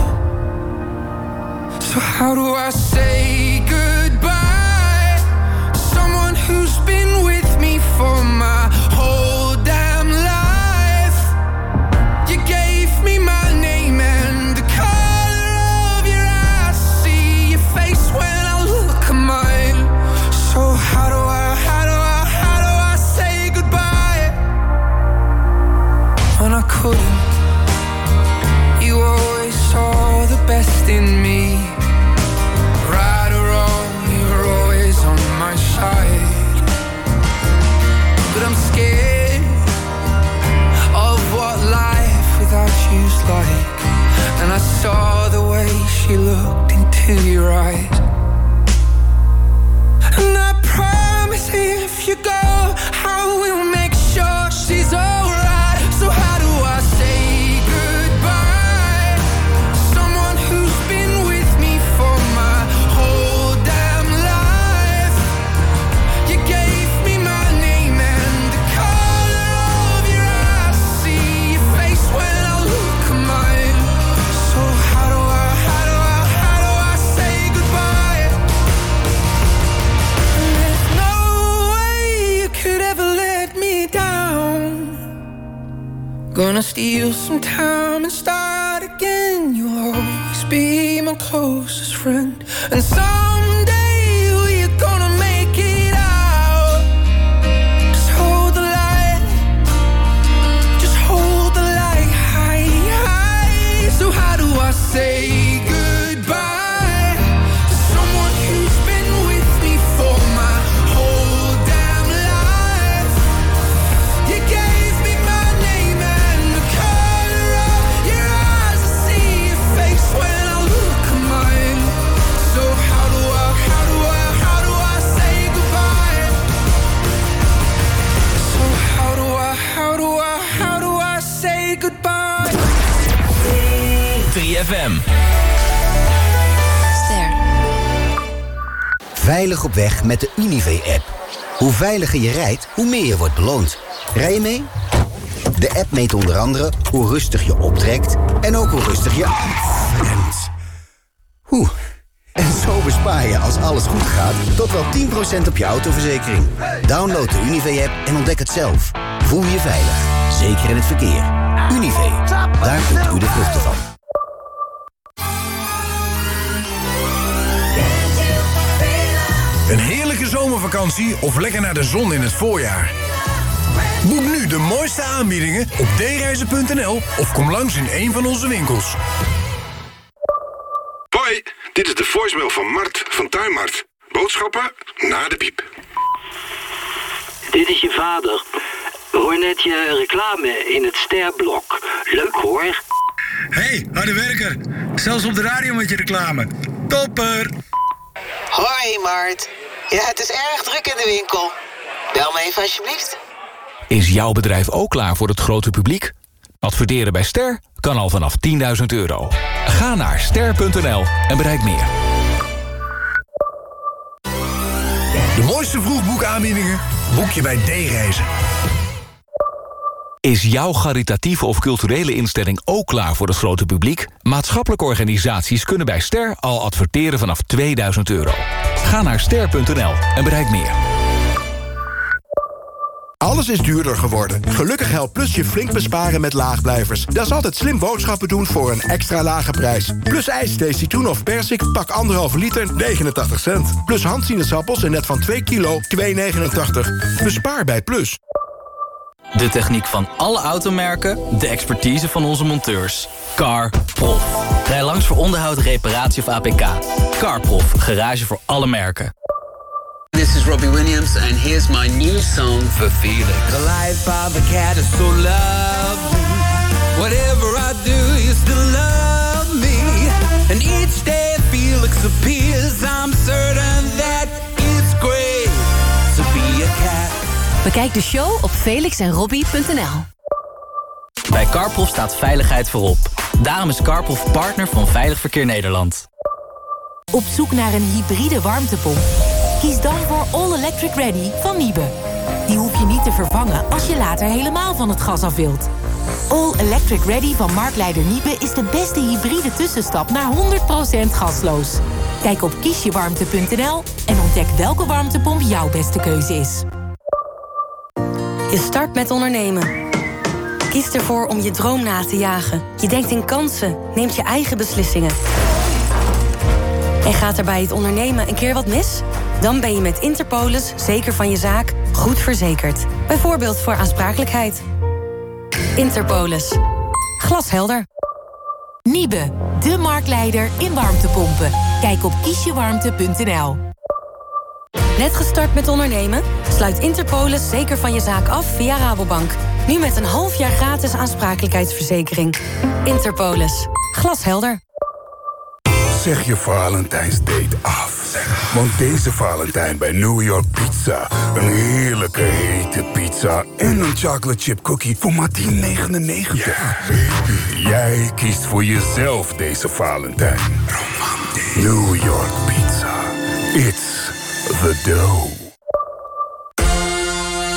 So, how do I say goodbye? Someone who's been with me for my saw the way she looked into your eyes. Steal some time and start again. You'll always be my closest Op weg met de Unive-app. Hoe veiliger je rijdt, hoe meer je wordt beloond. Rij je mee? De app meet onder andere hoe rustig je optrekt en ook hoe rustig je afremt. Oeh. En zo bespaar je, als alles goed gaat, tot wel 10% op je autoverzekering. Download de Unive-app en ontdek het zelf. Voel je veilig, zeker in het verkeer. Unive, daar kunt u de vruchten van. Zomervakantie of lekker naar de zon in het voorjaar. Boek nu de mooiste aanbiedingen op dereizen.nl of kom langs in een van onze winkels. Hoi, dit is de voicemail van Mart van Tuinmart. Boodschappen na de piep. Dit is je vader. Hoor net je reclame in het sterblok. Leuk hoor. hey, harde werker. Zelfs op de radio met je reclame. Topper! Hoi Mart. Ja, het is erg druk in de winkel. Bel me even alsjeblieft. Is jouw bedrijf ook klaar voor het grote publiek? Adverteren bij Ster kan al vanaf 10.000 euro. Ga naar ster.nl en bereik meer. De mooiste vroegboekaanbiedingen boek je bij D-reizen. Is jouw caritatieve of culturele instelling ook klaar voor het grote publiek? Maatschappelijke organisaties kunnen bij Ster al adverteren vanaf 2000 euro. Ga naar ster.nl en bereik meer. Alles is duurder geworden. Gelukkig helpt Plus je flink besparen met laagblijvers. Dat is altijd slim boodschappen doen voor een extra lage prijs. Plus ijsthee, citroen of persik, pak anderhalve liter, 89 cent. Plus handsinaasappels en net van 2 kilo, 2,89. Bespaar bij Plus. De techniek van alle automerken, de expertise van onze monteurs. CarProf. Rij langs voor onderhoud, reparatie of APK. CarProf, garage voor alle merken. This is Robbie Williams, and here's my new song for Felix. The life of a cat is so lovely. Whatever I do, you still love me. And each day Felix appears. Bekijk de show op felixenrobbie.nl. Bij Carprof staat veiligheid voorop. Daarom is Carprof partner van Veilig Verkeer Nederland. Op zoek naar een hybride warmtepomp? Kies dan voor All Electric Ready van Niebe. Die hoef je niet te vervangen als je later helemaal van het gas af wilt. All Electric Ready van marktleider Niebe is de beste hybride tussenstap naar 100% gasloos. Kijk op kiesjewarmte.nl en ontdek welke warmtepomp jouw beste keuze is. Je start met ondernemen. Kies ervoor om je droom na te jagen. Je denkt in kansen, neemt je eigen beslissingen. En gaat er bij het ondernemen een keer wat mis? Dan ben je met Interpolis zeker van je zaak goed verzekerd. Bijvoorbeeld voor aansprakelijkheid. Interpolis. Glashelder. Niebe, de marktleider in warmtepompen. Kijk op kiesjewarmte.nl. Net gestart met ondernemen? Sluit Interpolis zeker van je zaak af via Rabobank. Nu met een half jaar gratis aansprakelijkheidsverzekering. Interpolis. Glashelder. Zeg je Valentijnsdate af. Want deze Valentijn bij New York Pizza. Een heerlijke hete pizza en een chocolate chip cookie voor maar 10,99. Jij kiest voor jezelf deze Valentijn. New York Pizza. It's the dough.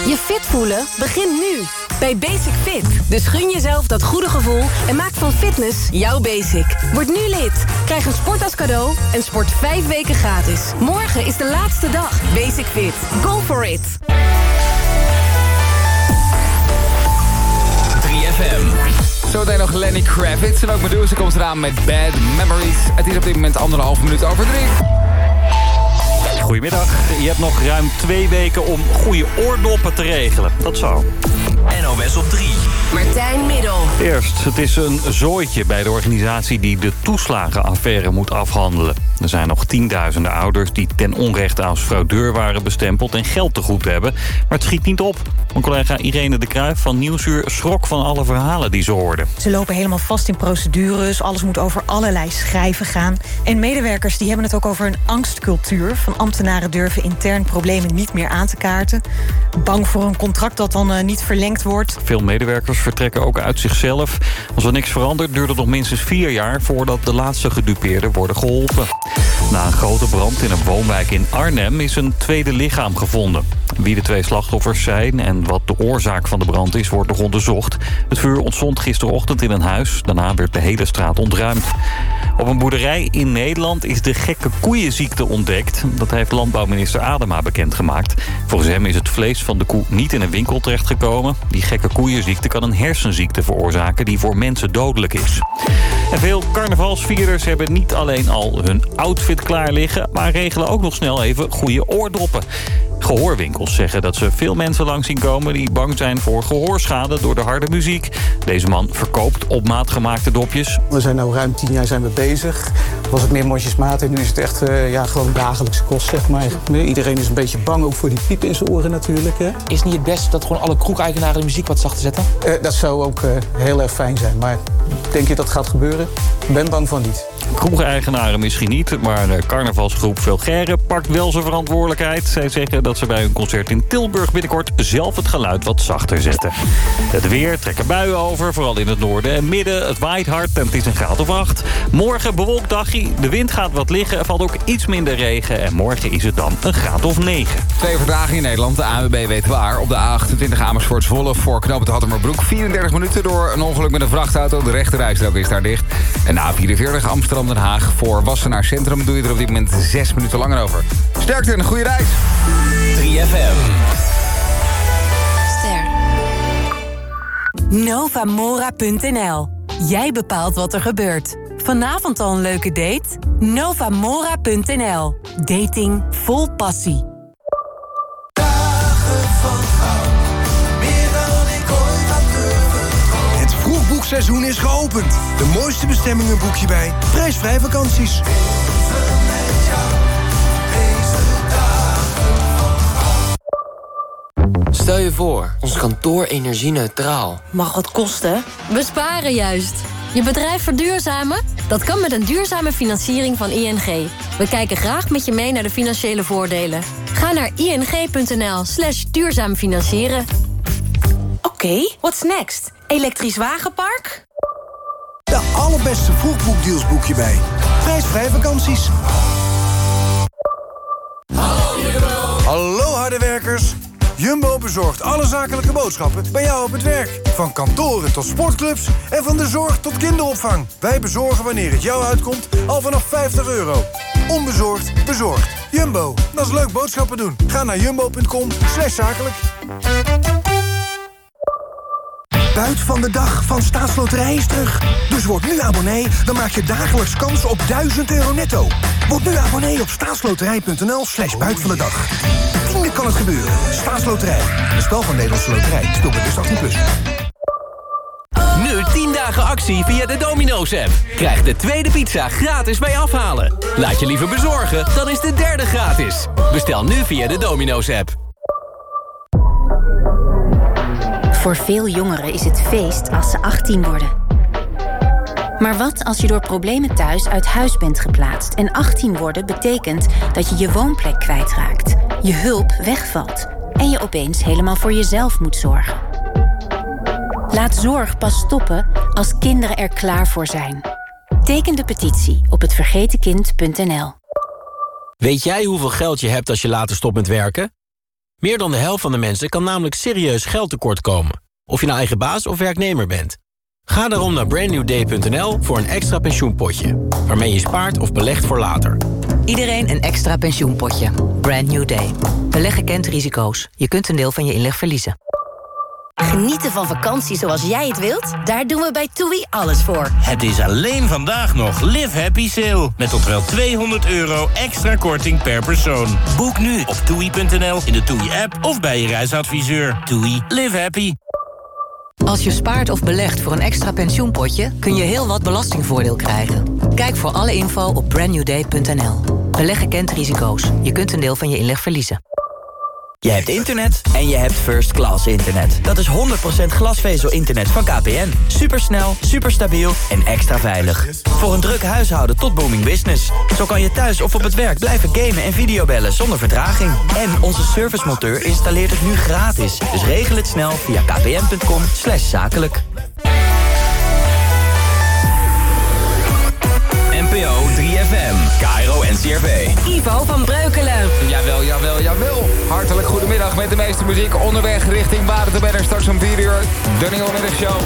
Je fit voelen begint nu bij Basic Fit. Dus gun jezelf dat goede gevoel en maak van fitness jouw basic. Word nu lid. Krijg een sport als cadeau en sport vijf weken gratis. Morgen is de laatste dag. Basic Fit. Go for it. 3FM. Zometeen nog Lenny Kravitz. En ook Medusa komt eraan met Bad Memories. Het is op dit moment anderhalf minuut over drie. Goedemiddag. Je hebt nog ruim twee weken om goede oordoppen te regelen. Dat zo. NOS op 3. Martijn Middel. Eerst, het is een zooitje bij de organisatie die de toeslagenaffaire moet afhandelen. Er zijn nog tienduizenden ouders die ten onrechte als fraudeur waren bestempeld... en geld te goed hebben, maar het schiet niet op. Mijn collega Irene de Kruijf van Nieuwsuur schrok van alle verhalen die ze hoorden. Ze lopen helemaal vast in procedures. Alles moet over allerlei schrijven gaan. En medewerkers die hebben het ook over een angstcultuur. Van ambtenaren durven intern problemen niet meer aan te kaarten. Bang voor een contract dat dan eh, niet verlengd Veel medewerkers vertrekken ook uit zichzelf. Als er niks verandert duurt het nog minstens vier jaar... voordat de laatste gedupeerden worden geholpen. Na een grote brand in een woonwijk in Arnhem is een tweede lichaam gevonden. Wie de twee slachtoffers zijn en wat de oorzaak van de brand is, wordt nog onderzocht. Het vuur ontstond gisterochtend in een huis. Daarna werd de hele straat ontruimd. Op een boerderij in Nederland is de gekke koeienziekte ontdekt. Dat heeft landbouwminister Adema bekendgemaakt. Volgens hem is het vlees van de koe niet in een winkel terechtgekomen. Die gekke koeienziekte kan een hersenziekte veroorzaken die voor mensen dodelijk is. En veel carnavalsvierders hebben niet alleen al hun outfit klaar liggen... maar regelen ook nog snel even goede oordoppen. Gehoorwinkels zeggen dat ze veel mensen langs zien komen... die bang zijn voor gehoorschade door de harde muziek. Deze man verkoopt op maat gemaakte dopjes. We zijn nu ruim tien jaar zijn we bezig. Was het meer mondjesmaat en nu is het echt eh, ja, gewoon dagelijkse kost, zeg maar. Iedereen is een beetje bang, ook voor die piep in zijn oren natuurlijk. Hè. Is niet het beste dat gewoon alle kroegeigenaren de muziek wat zachter zetten? Eh, dat zou ook eh, heel erg fijn zijn, maar denk je dat gaat gebeuren? Ik ben bang van niet. Kroegeigenaren misschien niet, maar de carnavalsgroep Vulgaire pakt wel zijn verantwoordelijkheid. Zij zeggen dat ze bij hun concert in Tilburg binnenkort zelf het geluid wat zachter zetten. Het weer trekken buien over, vooral in het noorden en midden. Het waait hard en het is een graad of acht. Morgen bewolkt dagje, de wind gaat wat liggen, er valt ook iets minder regen. En morgen is het dan een graad of negen. Twee vertragingen in Nederland. De ANWB weet waar. Op de A28 Amersfoort Zwolle voor knooppunt Hattemerbroek. 34 minuten door een ongeluk met een vrachtauto. De rechterrijstrook is daar dicht. En de A44 Amsterdam-Den Haag voor Wassenaar Centrum... doe je er op dit moment 6 minuten langer over. Sterkte en een goede reis. 3FM. Novamora.nl. Jij bepaalt wat er gebeurt. Vanavond al een leuke date? Novamora.nl. Dating vol passie. Vroegboekseizoen is geopend. De mooiste bestemmingen boek je bij prijsvrij vakanties. Stel je voor, ons kantoor energie-neutraal. Mag wat kosten? Besparen juist. Je bedrijf verduurzamen? Dat kan met een duurzame financiering van ING. We kijken graag met je mee naar de financiële voordelen. Ga naar ing.nl slash duurzaam financieren. Oké, what's next? Elektrisch wagenpark? De allerbeste vroegboekdeals boek je bij. Prijsvrij vakanties. Hallo harde werkers. Jumbo bezorgt alle zakelijke boodschappen bij jou op het werk. Van kantoren tot sportclubs en van de zorg tot kinderopvang. Wij bezorgen wanneer het jou uitkomt al vanaf 50 euro. Onbezorgd, bezorgd. Jumbo, dat is leuk boodschappen doen. Ga naar jumbo.com slash zakelijk. Buit van de dag van Staatsloterij is terug. Dus word nu abonnee, dan maak je dagelijks kans op 1000 euro netto. Word nu abonnee op staatsloterij.nl slash buit van de dag. Tiende kan het gebeuren. Staatsloterij. Een spel van Nederlandse Loterij. Speel bewust 18+. Plus. Nu 10 dagen actie via de Domino's app. Krijg de tweede pizza gratis bij afhalen. Laat je liever bezorgen, dan is de derde gratis. Bestel nu via de Domino's Voor veel jongeren is het feest als ze 18 worden. Maar wat als je door problemen thuis uit huis bent geplaatst... en 18 worden betekent dat je je woonplek kwijtraakt... je hulp wegvalt en je opeens helemaal voor jezelf moet zorgen? Laat zorg pas stoppen als kinderen er klaar voor zijn. Teken de petitie op hetvergetenkind.nl. Weet jij hoeveel geld je hebt als je later stopt met werken? Meer dan de helft van de mensen kan namelijk serieus geld tekort komen. Of je nou eigen baas of werknemer bent. Ga daarom naar brandnewday.nl voor een extra pensioenpotje. Waarmee je spaart of belegt voor later. Iedereen een extra pensioenpotje. Brand New Day. Beleggen kent risico's. Je kunt een deel van je inleg verliezen. Genieten van vakantie zoals jij het wilt? Daar doen we bij TUI alles voor. Het is alleen vandaag nog Live Happy Sale. Met tot wel 200 euro extra korting per persoon. Boek nu op toei.nl, in de TUI-app of bij je reisadviseur. TUI, live happy. Als je spaart of belegt voor een extra pensioenpotje... kun je heel wat belastingvoordeel krijgen. Kijk voor alle info op brandnewday.nl. Beleggen kent risico's. Je kunt een deel van je inleg verliezen. Je hebt internet en je hebt first class internet. Dat is 100% glasvezel-internet van KPN. Supersnel, superstabiel en extra veilig. Voor een druk huishouden tot booming business. Zo kan je thuis of op het werk blijven gamen en videobellen zonder vertraging. En onze servicemonteur installeert het nu gratis. Dus regel het snel via kpn.com zakelijk. NPO 3FM, Cairo NCRV. Ivo van Breukelen. Jawel, jawel, jawel. Hartelijk goedemiddag met de meeste muziek onderweg richting Waterbenner. Straks om 4 uur, de Nieuwe Middagshow.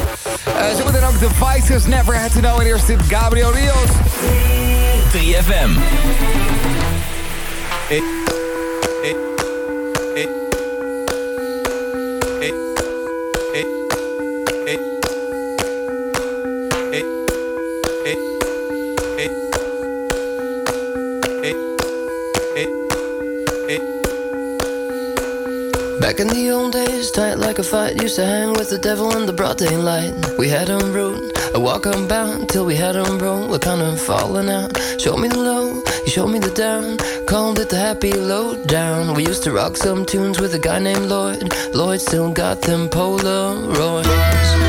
Uh, zo meteen ook The Vices Never Had To Know. En eerst dit Gabriel Rios. 3FM. Eh, Back in the old days, tight like a fight, used to hang with the devil in the broad daylight. We had him rude, a walk unbound, till we had him broke, we're kind of falling out. Show me the low, you showed me the down, called it the happy low down. We used to rock some tunes with a guy named Lloyd, Lloyd still got them Polaroids.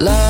Love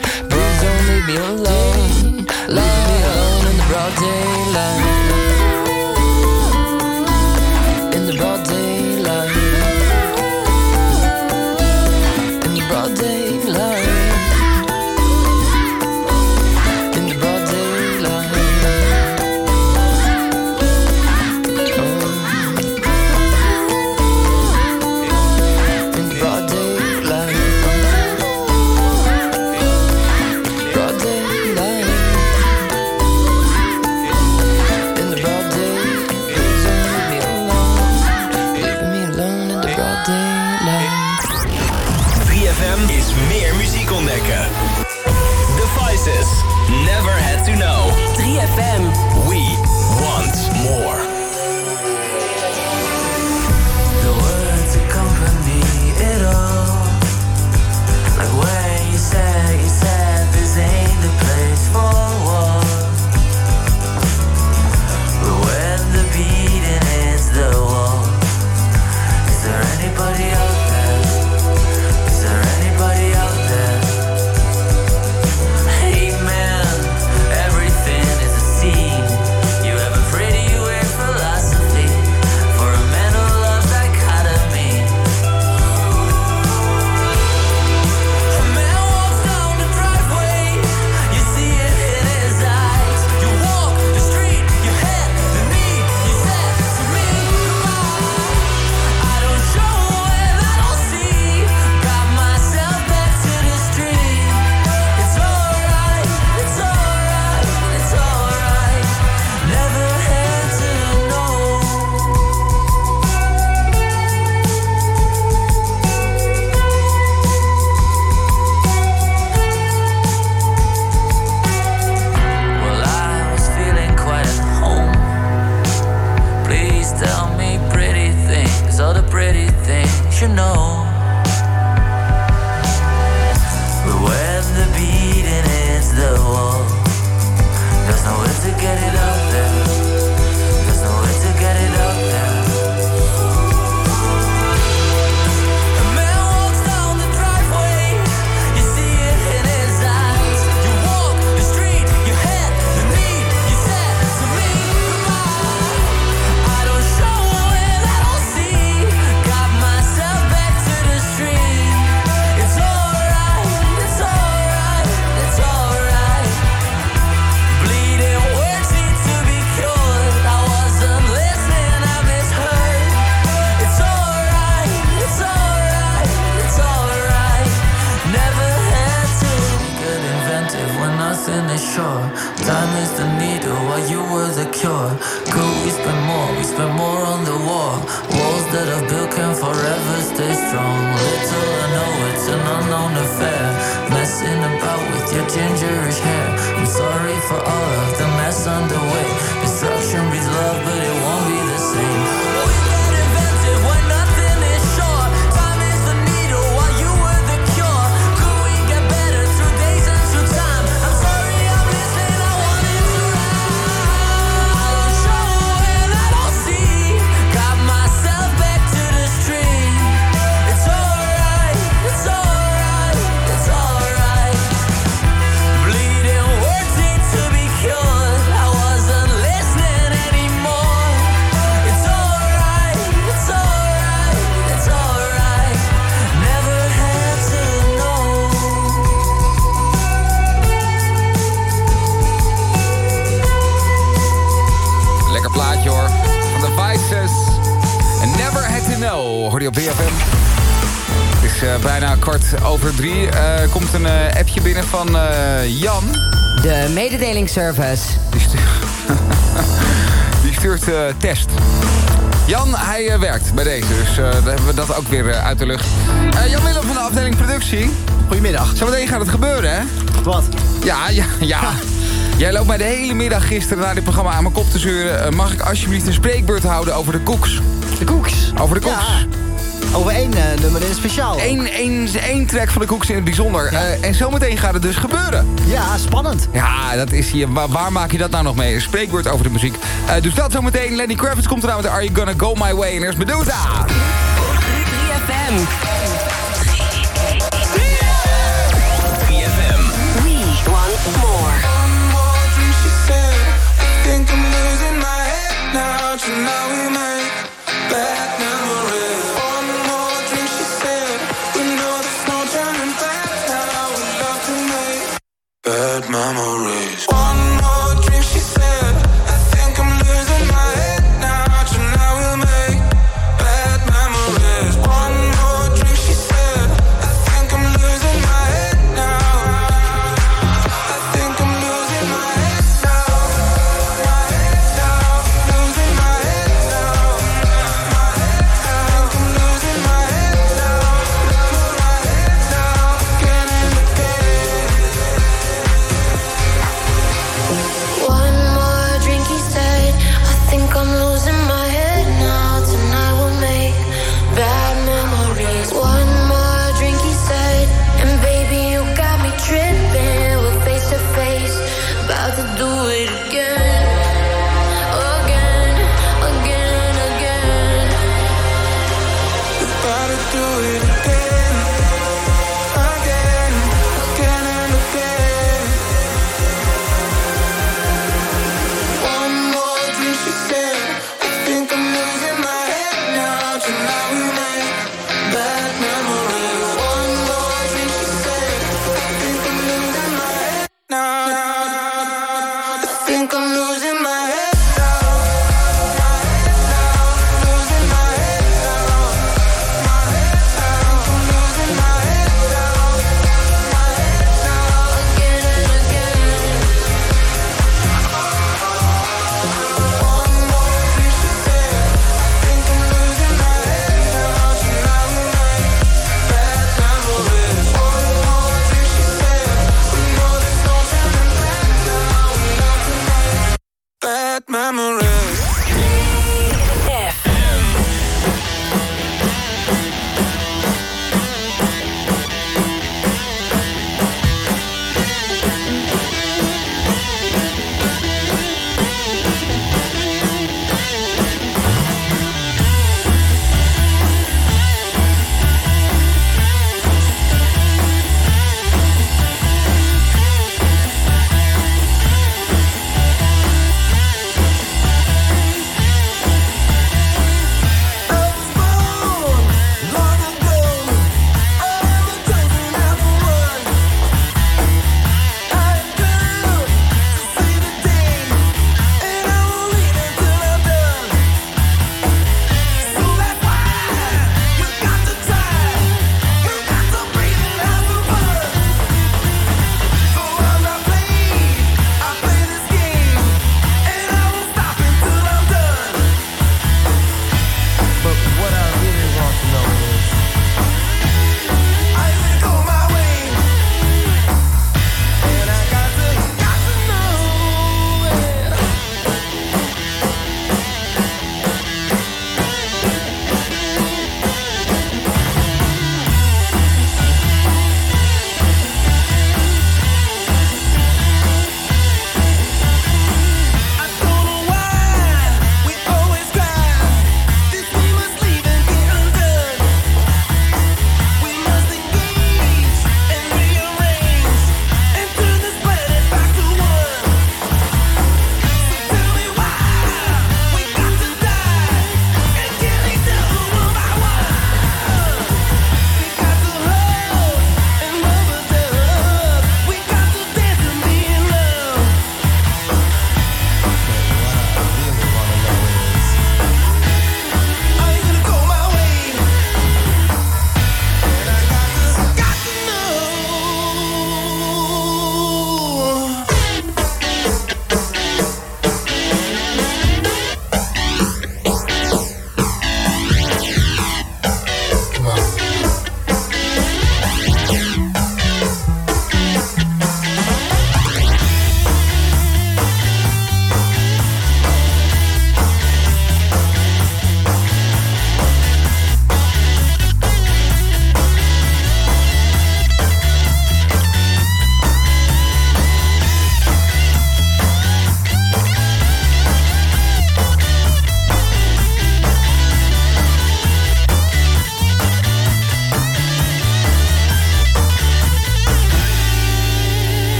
love Service. Die stuurt, eh, test. Jan, hij eh, werkt bij deze, dus eh, dan hebben we dat ook weer uit de lucht. Jan Willem van de afdeling productie. Goedemiddag. Zometeen gaat het gebeuren, hè? Wat? Ja, ja, ja. Jij loopt mij de hele middag gisteren naar dit programma aan mijn kop te zeuren. mag ik alsjeblieft een spreekbeurt houden over de koeks? De koeks? Over de koeks. Ja. Over één eh, nummer in het speciaal. Eén, één, één track van de koeks in het bijzonder. Eh, en zometeen gaat het dus gebeuren. Ja, spannend. Ja, dat is hier. Waar, waar maak je dat nou nog mee? Een spreekwoord over de muziek. Eh, dus dat zometeen. Lenny Kravitz komt eraan met Are You Gonna Go My Way? En eerst Medusa. 3FM. 3FM. We want more. Think I'm losing my head now. Tonight we make bad memories.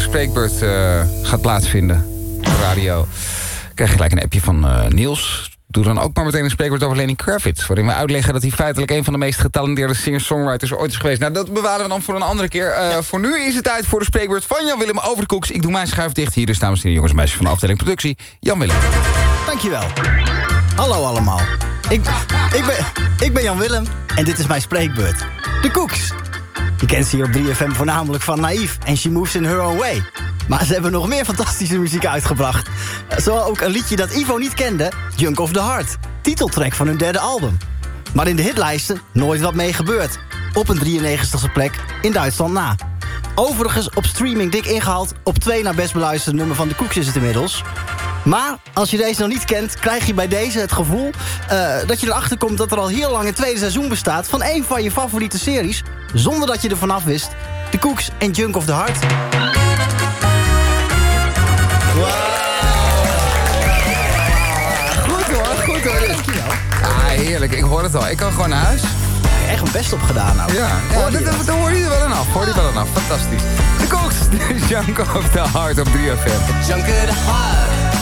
Spreekbeurt eh, gaat plaatsvinden radio... krijg je gelijk een appje van eh, Niels. Doe dan ook maar meteen een spreekwoord over Lenny Kravitz... waarin we uitleggen dat hij feitelijk een van de meest getalenteerde singer-songwriters ooit is geweest. Nou, dat bewaren we dan voor een andere keer. Eh, Voor nu is het tijd voor de spreekbeurt van Jan-Willem over de koeks. Ik doe mijn schuif dicht. Hier is dames en heren, jongens en meisjes van de afdeling productie. Jan-Willem. Dankjewel. Hallo allemaal. Ik, ik, ben, ik ben Jan Willem en dit is mijn spreekbeurt. De Koeks. Je kent ze hier op 3FM voornamelijk van Naïef en She Moves in Her Own Way. Maar ze hebben nog meer fantastische muziek uitgebracht. Zo ook een liedje dat Ivo niet kende, Junk of the Heart. Titeltrack van hun derde album. Maar in de hitlijsten nooit wat mee gebeurd. Op een 93ste plek in Duitsland na. Overigens op streaming dik ingehaald. Op twee na best beluisterde nummer van de Koeks is het inmiddels. Maar als je deze nog niet kent, krijg je bij deze het gevoel... eh, dat je erachter komt dat er al heel lang een tweede seizoen bestaat... van een van je favoriete series, zonder dat je er vanaf wist. De Koeks en Junk of the Heart. Goed hoor, goed hoor. Dankjewel. Ah, heerlijk. Ik hoor het al. Ik kan gewoon naar huis. Echt een best op gedaan nou. Ja, ja dat, dat, dat hoor je er wel aan af. Hoor je er wel aan af. Fantastisch. De de Junk of the Heart op 3FM. Junk of the heart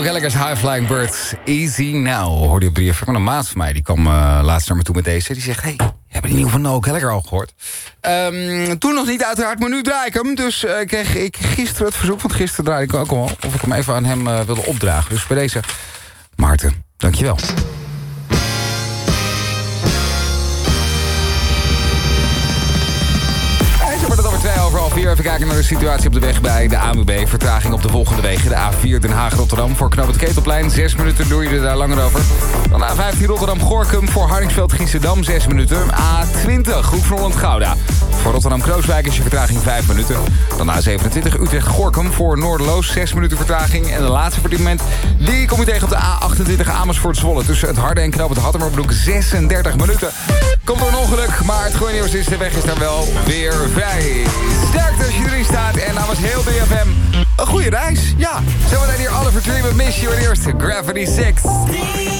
Noel Gallagher's High Flying Bird, Easy Now. Hoorde je op 3FM. Een maat van mij, die kwam eh, laatst naar me toe met deze. Die zegt, hey, heb je die nieuwe van Noel Gallagher al gehoord? Ehm, toen nog niet uiteraard, maar nu draai ik hem. Dus eh, kreeg ik gisteren het verzoek, want gisteren draaide ik ook al... of ik hem even aan hem eh, wilde opdragen. Dus bij deze, Maarten, dankjewel. En Even kijken naar de situatie op de weg bij de ANWB. Vertraging op de volgende wegen. De A4 Den Haag-Rotterdam voor Knoop het Ketelplein. Zes minuten doe je er daar langer over. Dan A15 Rotterdam-Gorkum voor Hardingsveld-Giessendam. Zes minuten. A20 Hoek van Holland-Gouda. Voor Rotterdam-Krooswijk is je vertraging 5 minuten. Dan A27 Utrecht-Gorkum voor Noorderloos. 6 minuten vertraging. En de laatste voor dit moment, die kom je tegen op de A28 Amersfoort-Zwolle. Tussen het Harde en Knoop het Hattemerbroek 36 minuten. Komt door een ongeluk, maar het goede nieuws is, de weg is daar wel weer vrij. Sterkte als je erin staat en namens heel DFM een goede reis. Ja, zometeen hier Oliver Tree met Miss You en eerst Gravity 6.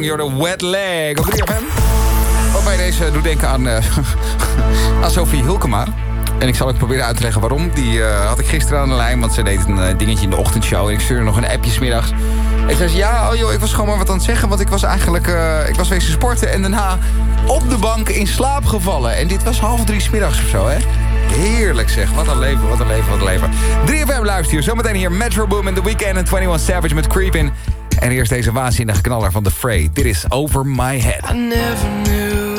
Long, you're wet leg. Op 3FM. Waarbij deze doet denken aan, eh, aan Sophie Hulkema. En ik zal ook proberen uit te leggen waarom. Die eh, had ik gisteren aan de lijn, want ze deed een eh, dingetje in de ochtendshow. En ik stuurde nog een appje 's middags. En zei ze, ja, oh joh, ik was gewoon maar wat aan het zeggen. Want ik was eigenlijk, ik was wezen sporten en daarna op de bank in slaap gevallen. En dit was half drie 's middags of zo, hè? Heerlijk zeg, wat een leven, wat een leven, wat een leven. 3FM luister hier, zometeen hier Metro Boom in The Weekend en 21 Savage met Creepin'. En eerst deze waanzinnige knaller van The Fray. Dit is Over My Head. I never knew,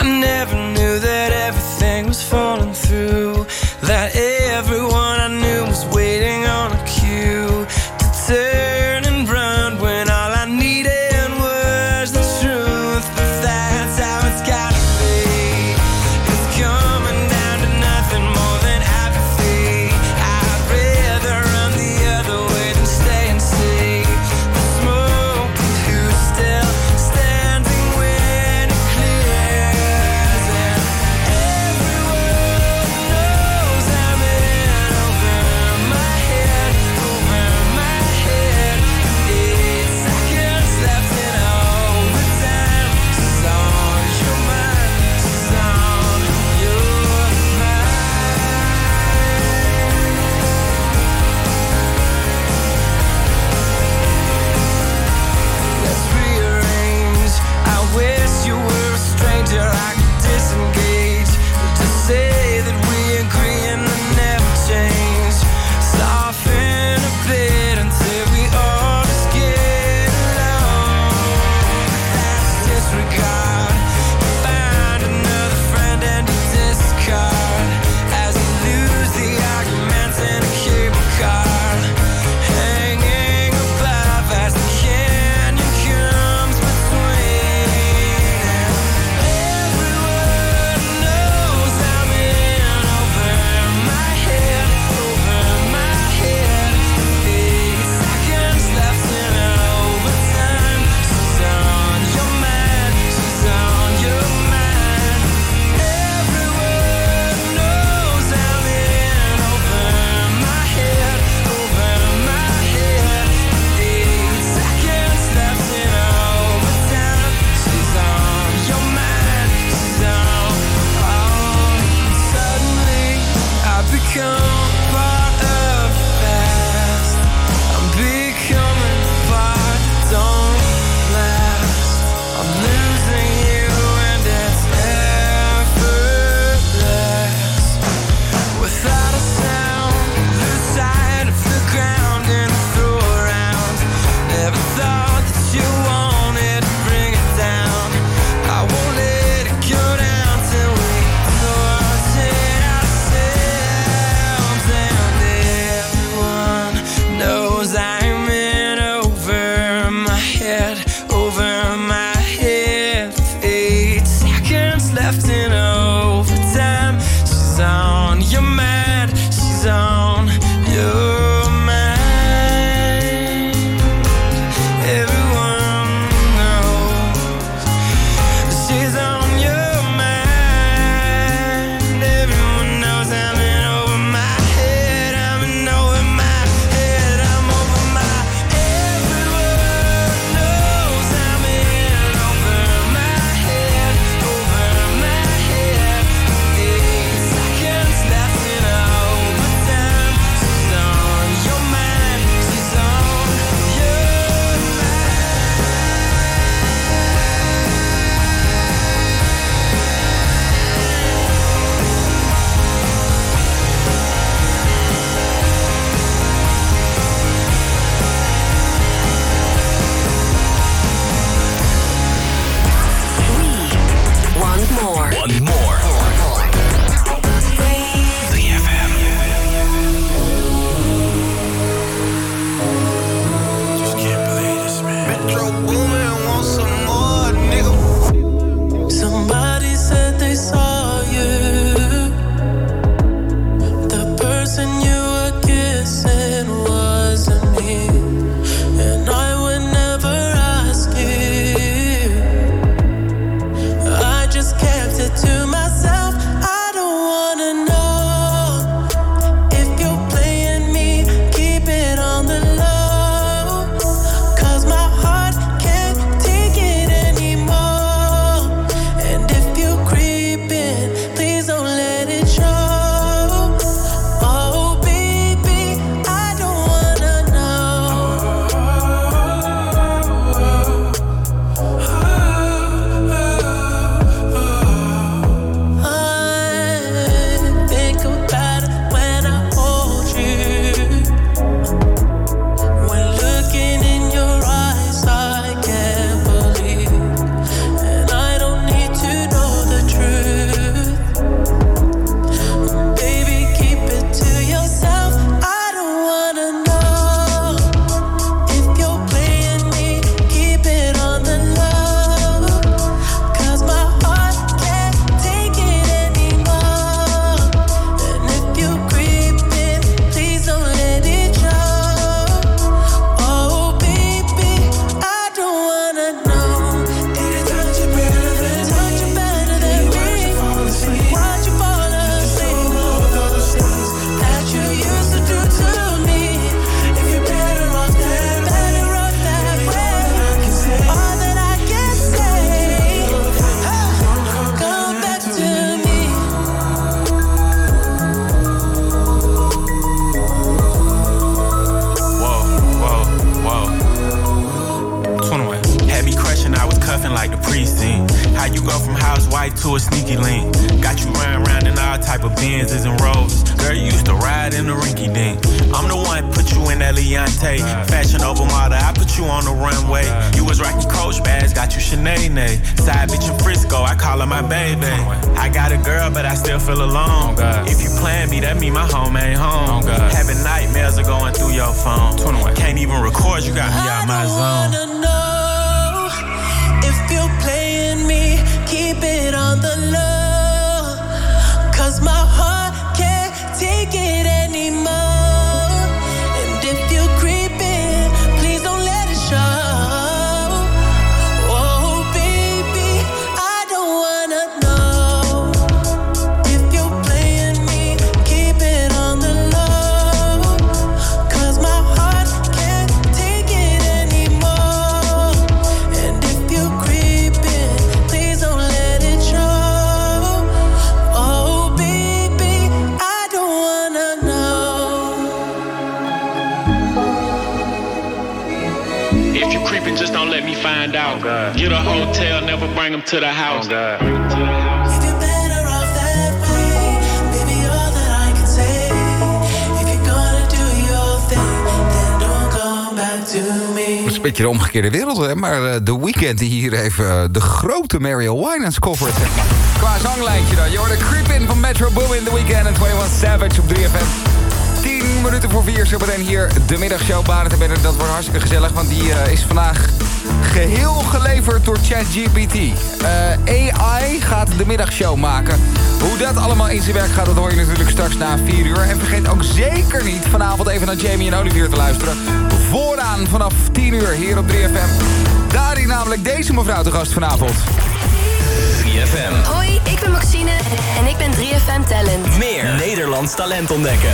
I never knew that everything was falling through. That everyone I knew was waiting on a cue to turn girl, but I still feel alone. Oh, if you plan me, that mean my home ain't home. Oh, Having nightmares are going through your phone. Can't even record, you got me out my zone. wanna know if you're playing me, keep it on the low. Cause my heart come back to me. Het is een beetje de omgekeerde wereld, hè? Maar eh, The Weeknd die hier even eh, de grote Mario Winans covert, zeg maar. Qua zanglijntje dan. Je hoorde Creepin' van Metro Boomin, The Weeknd en 21 Savage op 3FM. 10 minuten voor 4 zo meteen hier de middagshow Baren te binnen. Dat wordt hartstikke gezellig, want die eh, is vandaag geheel geleverd door ChatGPT. Eh AI gaat de middagshow maken. Hoe dat allemaal in zijn werk gaat, dat hoor je natuurlijk straks na 4 uur. En vergeet ook zeker niet vanavond even naar Jamie en Olivier te luisteren. Vooraan vanaf 10 uur hier op 3FM. Daarin namelijk deze mevrouw te gast vanavond. 3FM. Hoi, ik ben Maxine en ik ben 3FM Talent. Meer Nederlands talent ontdekken.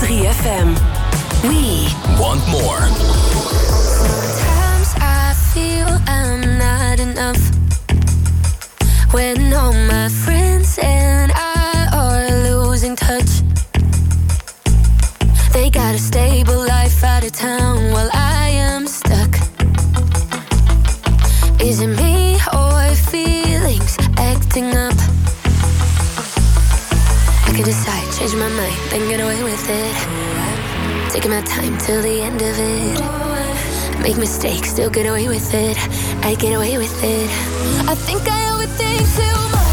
3FM. We Want more. Enough. When all my friends and I are losing touch. They got a stable life out of town while I am stuck. Is it me or feelings acting up? I could decide, change my mind, then get away with it. Taking my time till the end of it. Make mistakes, still get away with it. I get away with it. I think I overthink too much.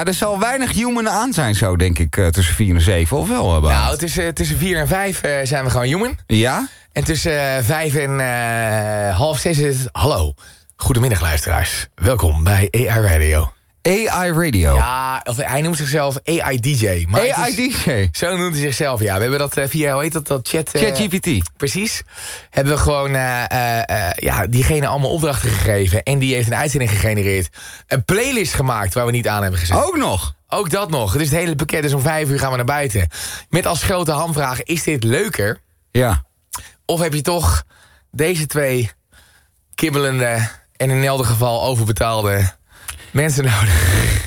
Ja, er zal weinig Human aan zijn zo, denk ik, eh, tussen 4 en 7. Of wel, eh? Nou, tussen, tussen 4 en 5 eh, zijn we gewoon human. Ja? En tussen eh, 5 en eh, half 6 is het... Hallo, goedemiddag luisteraars. Welkom bij AI Radio. AI Radio? Ja, of hij noemt zichzelf AI DJ. Maar AI is- DJ? Zo noemt hij zichzelf, ja. We hebben dat eh, via, hoe heet dat, dat chat... eh, ChatGPT. Precies. Hebben we gewoon eh, ja, diegene allemaal opdrachten gegeven. En die heeft een uitzending gegenereerd. Een playlist gemaakt waar we niet aan hebben gezet. Ook nog? Ook dat nog. Dus het hele pakket is om vijf uur gaan we naar buiten. Met als grote hamvraag, is dit leuker? Ja. Of heb je toch deze twee kibbelende en in elk geval overbetaalde mensen nodig?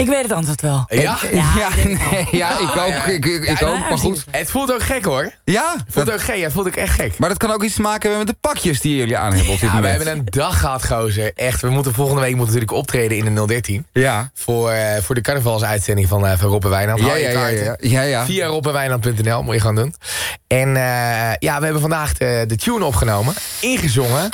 Ik weet het antwoord wel. Ja? Ja, nee, ja, ik ook. Ik, ik, ik ook, maar goed. Het voelt ook gek hoor. Ja? Het voelt ook gek, het voelt ook echt gek. Maar dat kan ook iets te maken hebben met de pakjes die jullie aan hebben op dit Ja, we hebben een dag gehad, gozer. Echt, we moeten volgende week moeten natuurlijk optreden in de 013. Ja. Voor, eh, voor de carnavalsuitzending van, eh van Rob en Wijnand. Ja, ja, ja, ja. Ja, ja. Via robbenwijnand.nl moet je gewoon doen. En eh, ja, we hebben vandaag de, de tune opgenomen, ingezongen.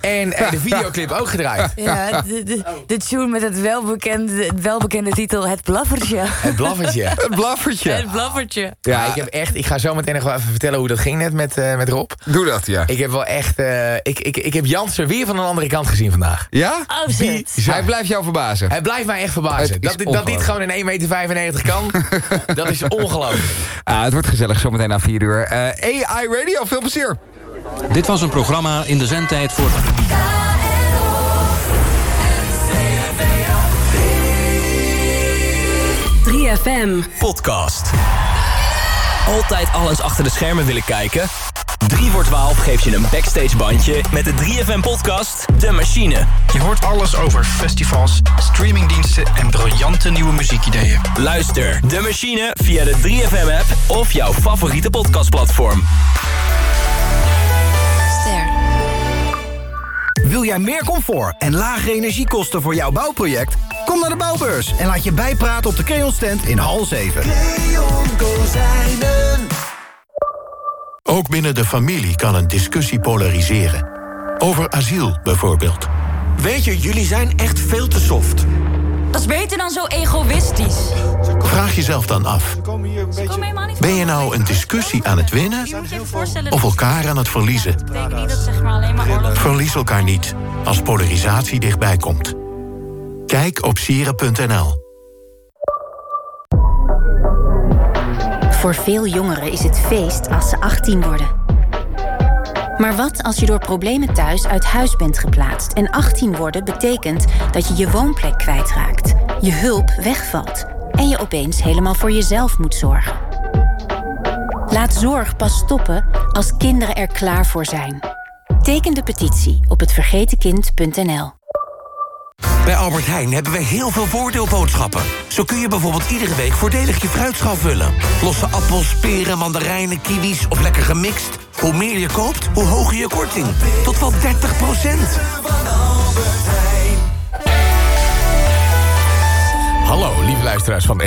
En de videoclip ook gedraaid. Ja, de, de, de tune met het welbekende, het welbekende titel Het Blaffertje. Het blaffertje. Het blaffertje. Het Blaffertje. Ja, ik heb echt. Ik ga zo meteen nog wel even vertellen hoe dat ging net met, eh, met Rob. Doe dat, ja. Ik heb wel echt. eh, ik, ik, ik heb Jansen weer van een andere kant gezien vandaag. Ja? Oh, shit. Hij blijft jou verbazen. Hij blijft mij echt verbazen. Dat, dit- dat dit gewoon in 1,95 meter kan, dat is ongelooflijk. Ah, het wordt gezellig zometeen na 4 uur. Eh, AI Radio, veel plezier. Dit was een programma in de zendtijd voor... 3FM. Podcast. Altijd alles achter de schermen willen kijken? 3 voor 12 geeft je een backstage bandje met de 3FM podcast De Machine. Je hoort alles over festivals, streamingdiensten en briljante nieuwe muziekideeën. Luister De Machine via de 3FM app of jouw favoriete podcastplatform. Wil jij meer comfort en lagere energiekosten voor jouw bouwproject? Kom naar de bouwbeurs en laat je bijpraten op de Creon stand in hal 7. Ook binnen de familie kan een discussie polariseren. Over asiel bijvoorbeeld. Weet je, jullie zijn echt veel te soft. Dat is beter dan zo egoïstisch. Vraag jezelf dan af. Ben je nou een discussie aan het winnen of elkaar aan het verliezen? betekent niet dat zeg maar alleen maar oorlog... Verlies elkaar niet als polarisatie dichtbij komt. Kijk op sieren.nl. Voor veel jongeren is het feest als ze 18 worden. Maar wat als je door problemen thuis uit huis bent geplaatst en 18 worden betekent dat je je woonplek kwijtraakt, je hulp wegvalt en je opeens helemaal voor jezelf moet zorgen? Laat zorg pas stoppen als kinderen er klaar voor zijn. Teken de petitie op hetvergetenkind.nl. Bij Albert Heijn hebben we heel veel voordeelboodschappen. Zo kun je bijvoorbeeld iedere week voordelig je fruitschaal vullen. Losse appels, peren, mandarijnen, kiwis of lekker gemixt. Hoe meer je koopt, hoe hoger je korting. Tot wel 30% Hallo, lieve luisteraars van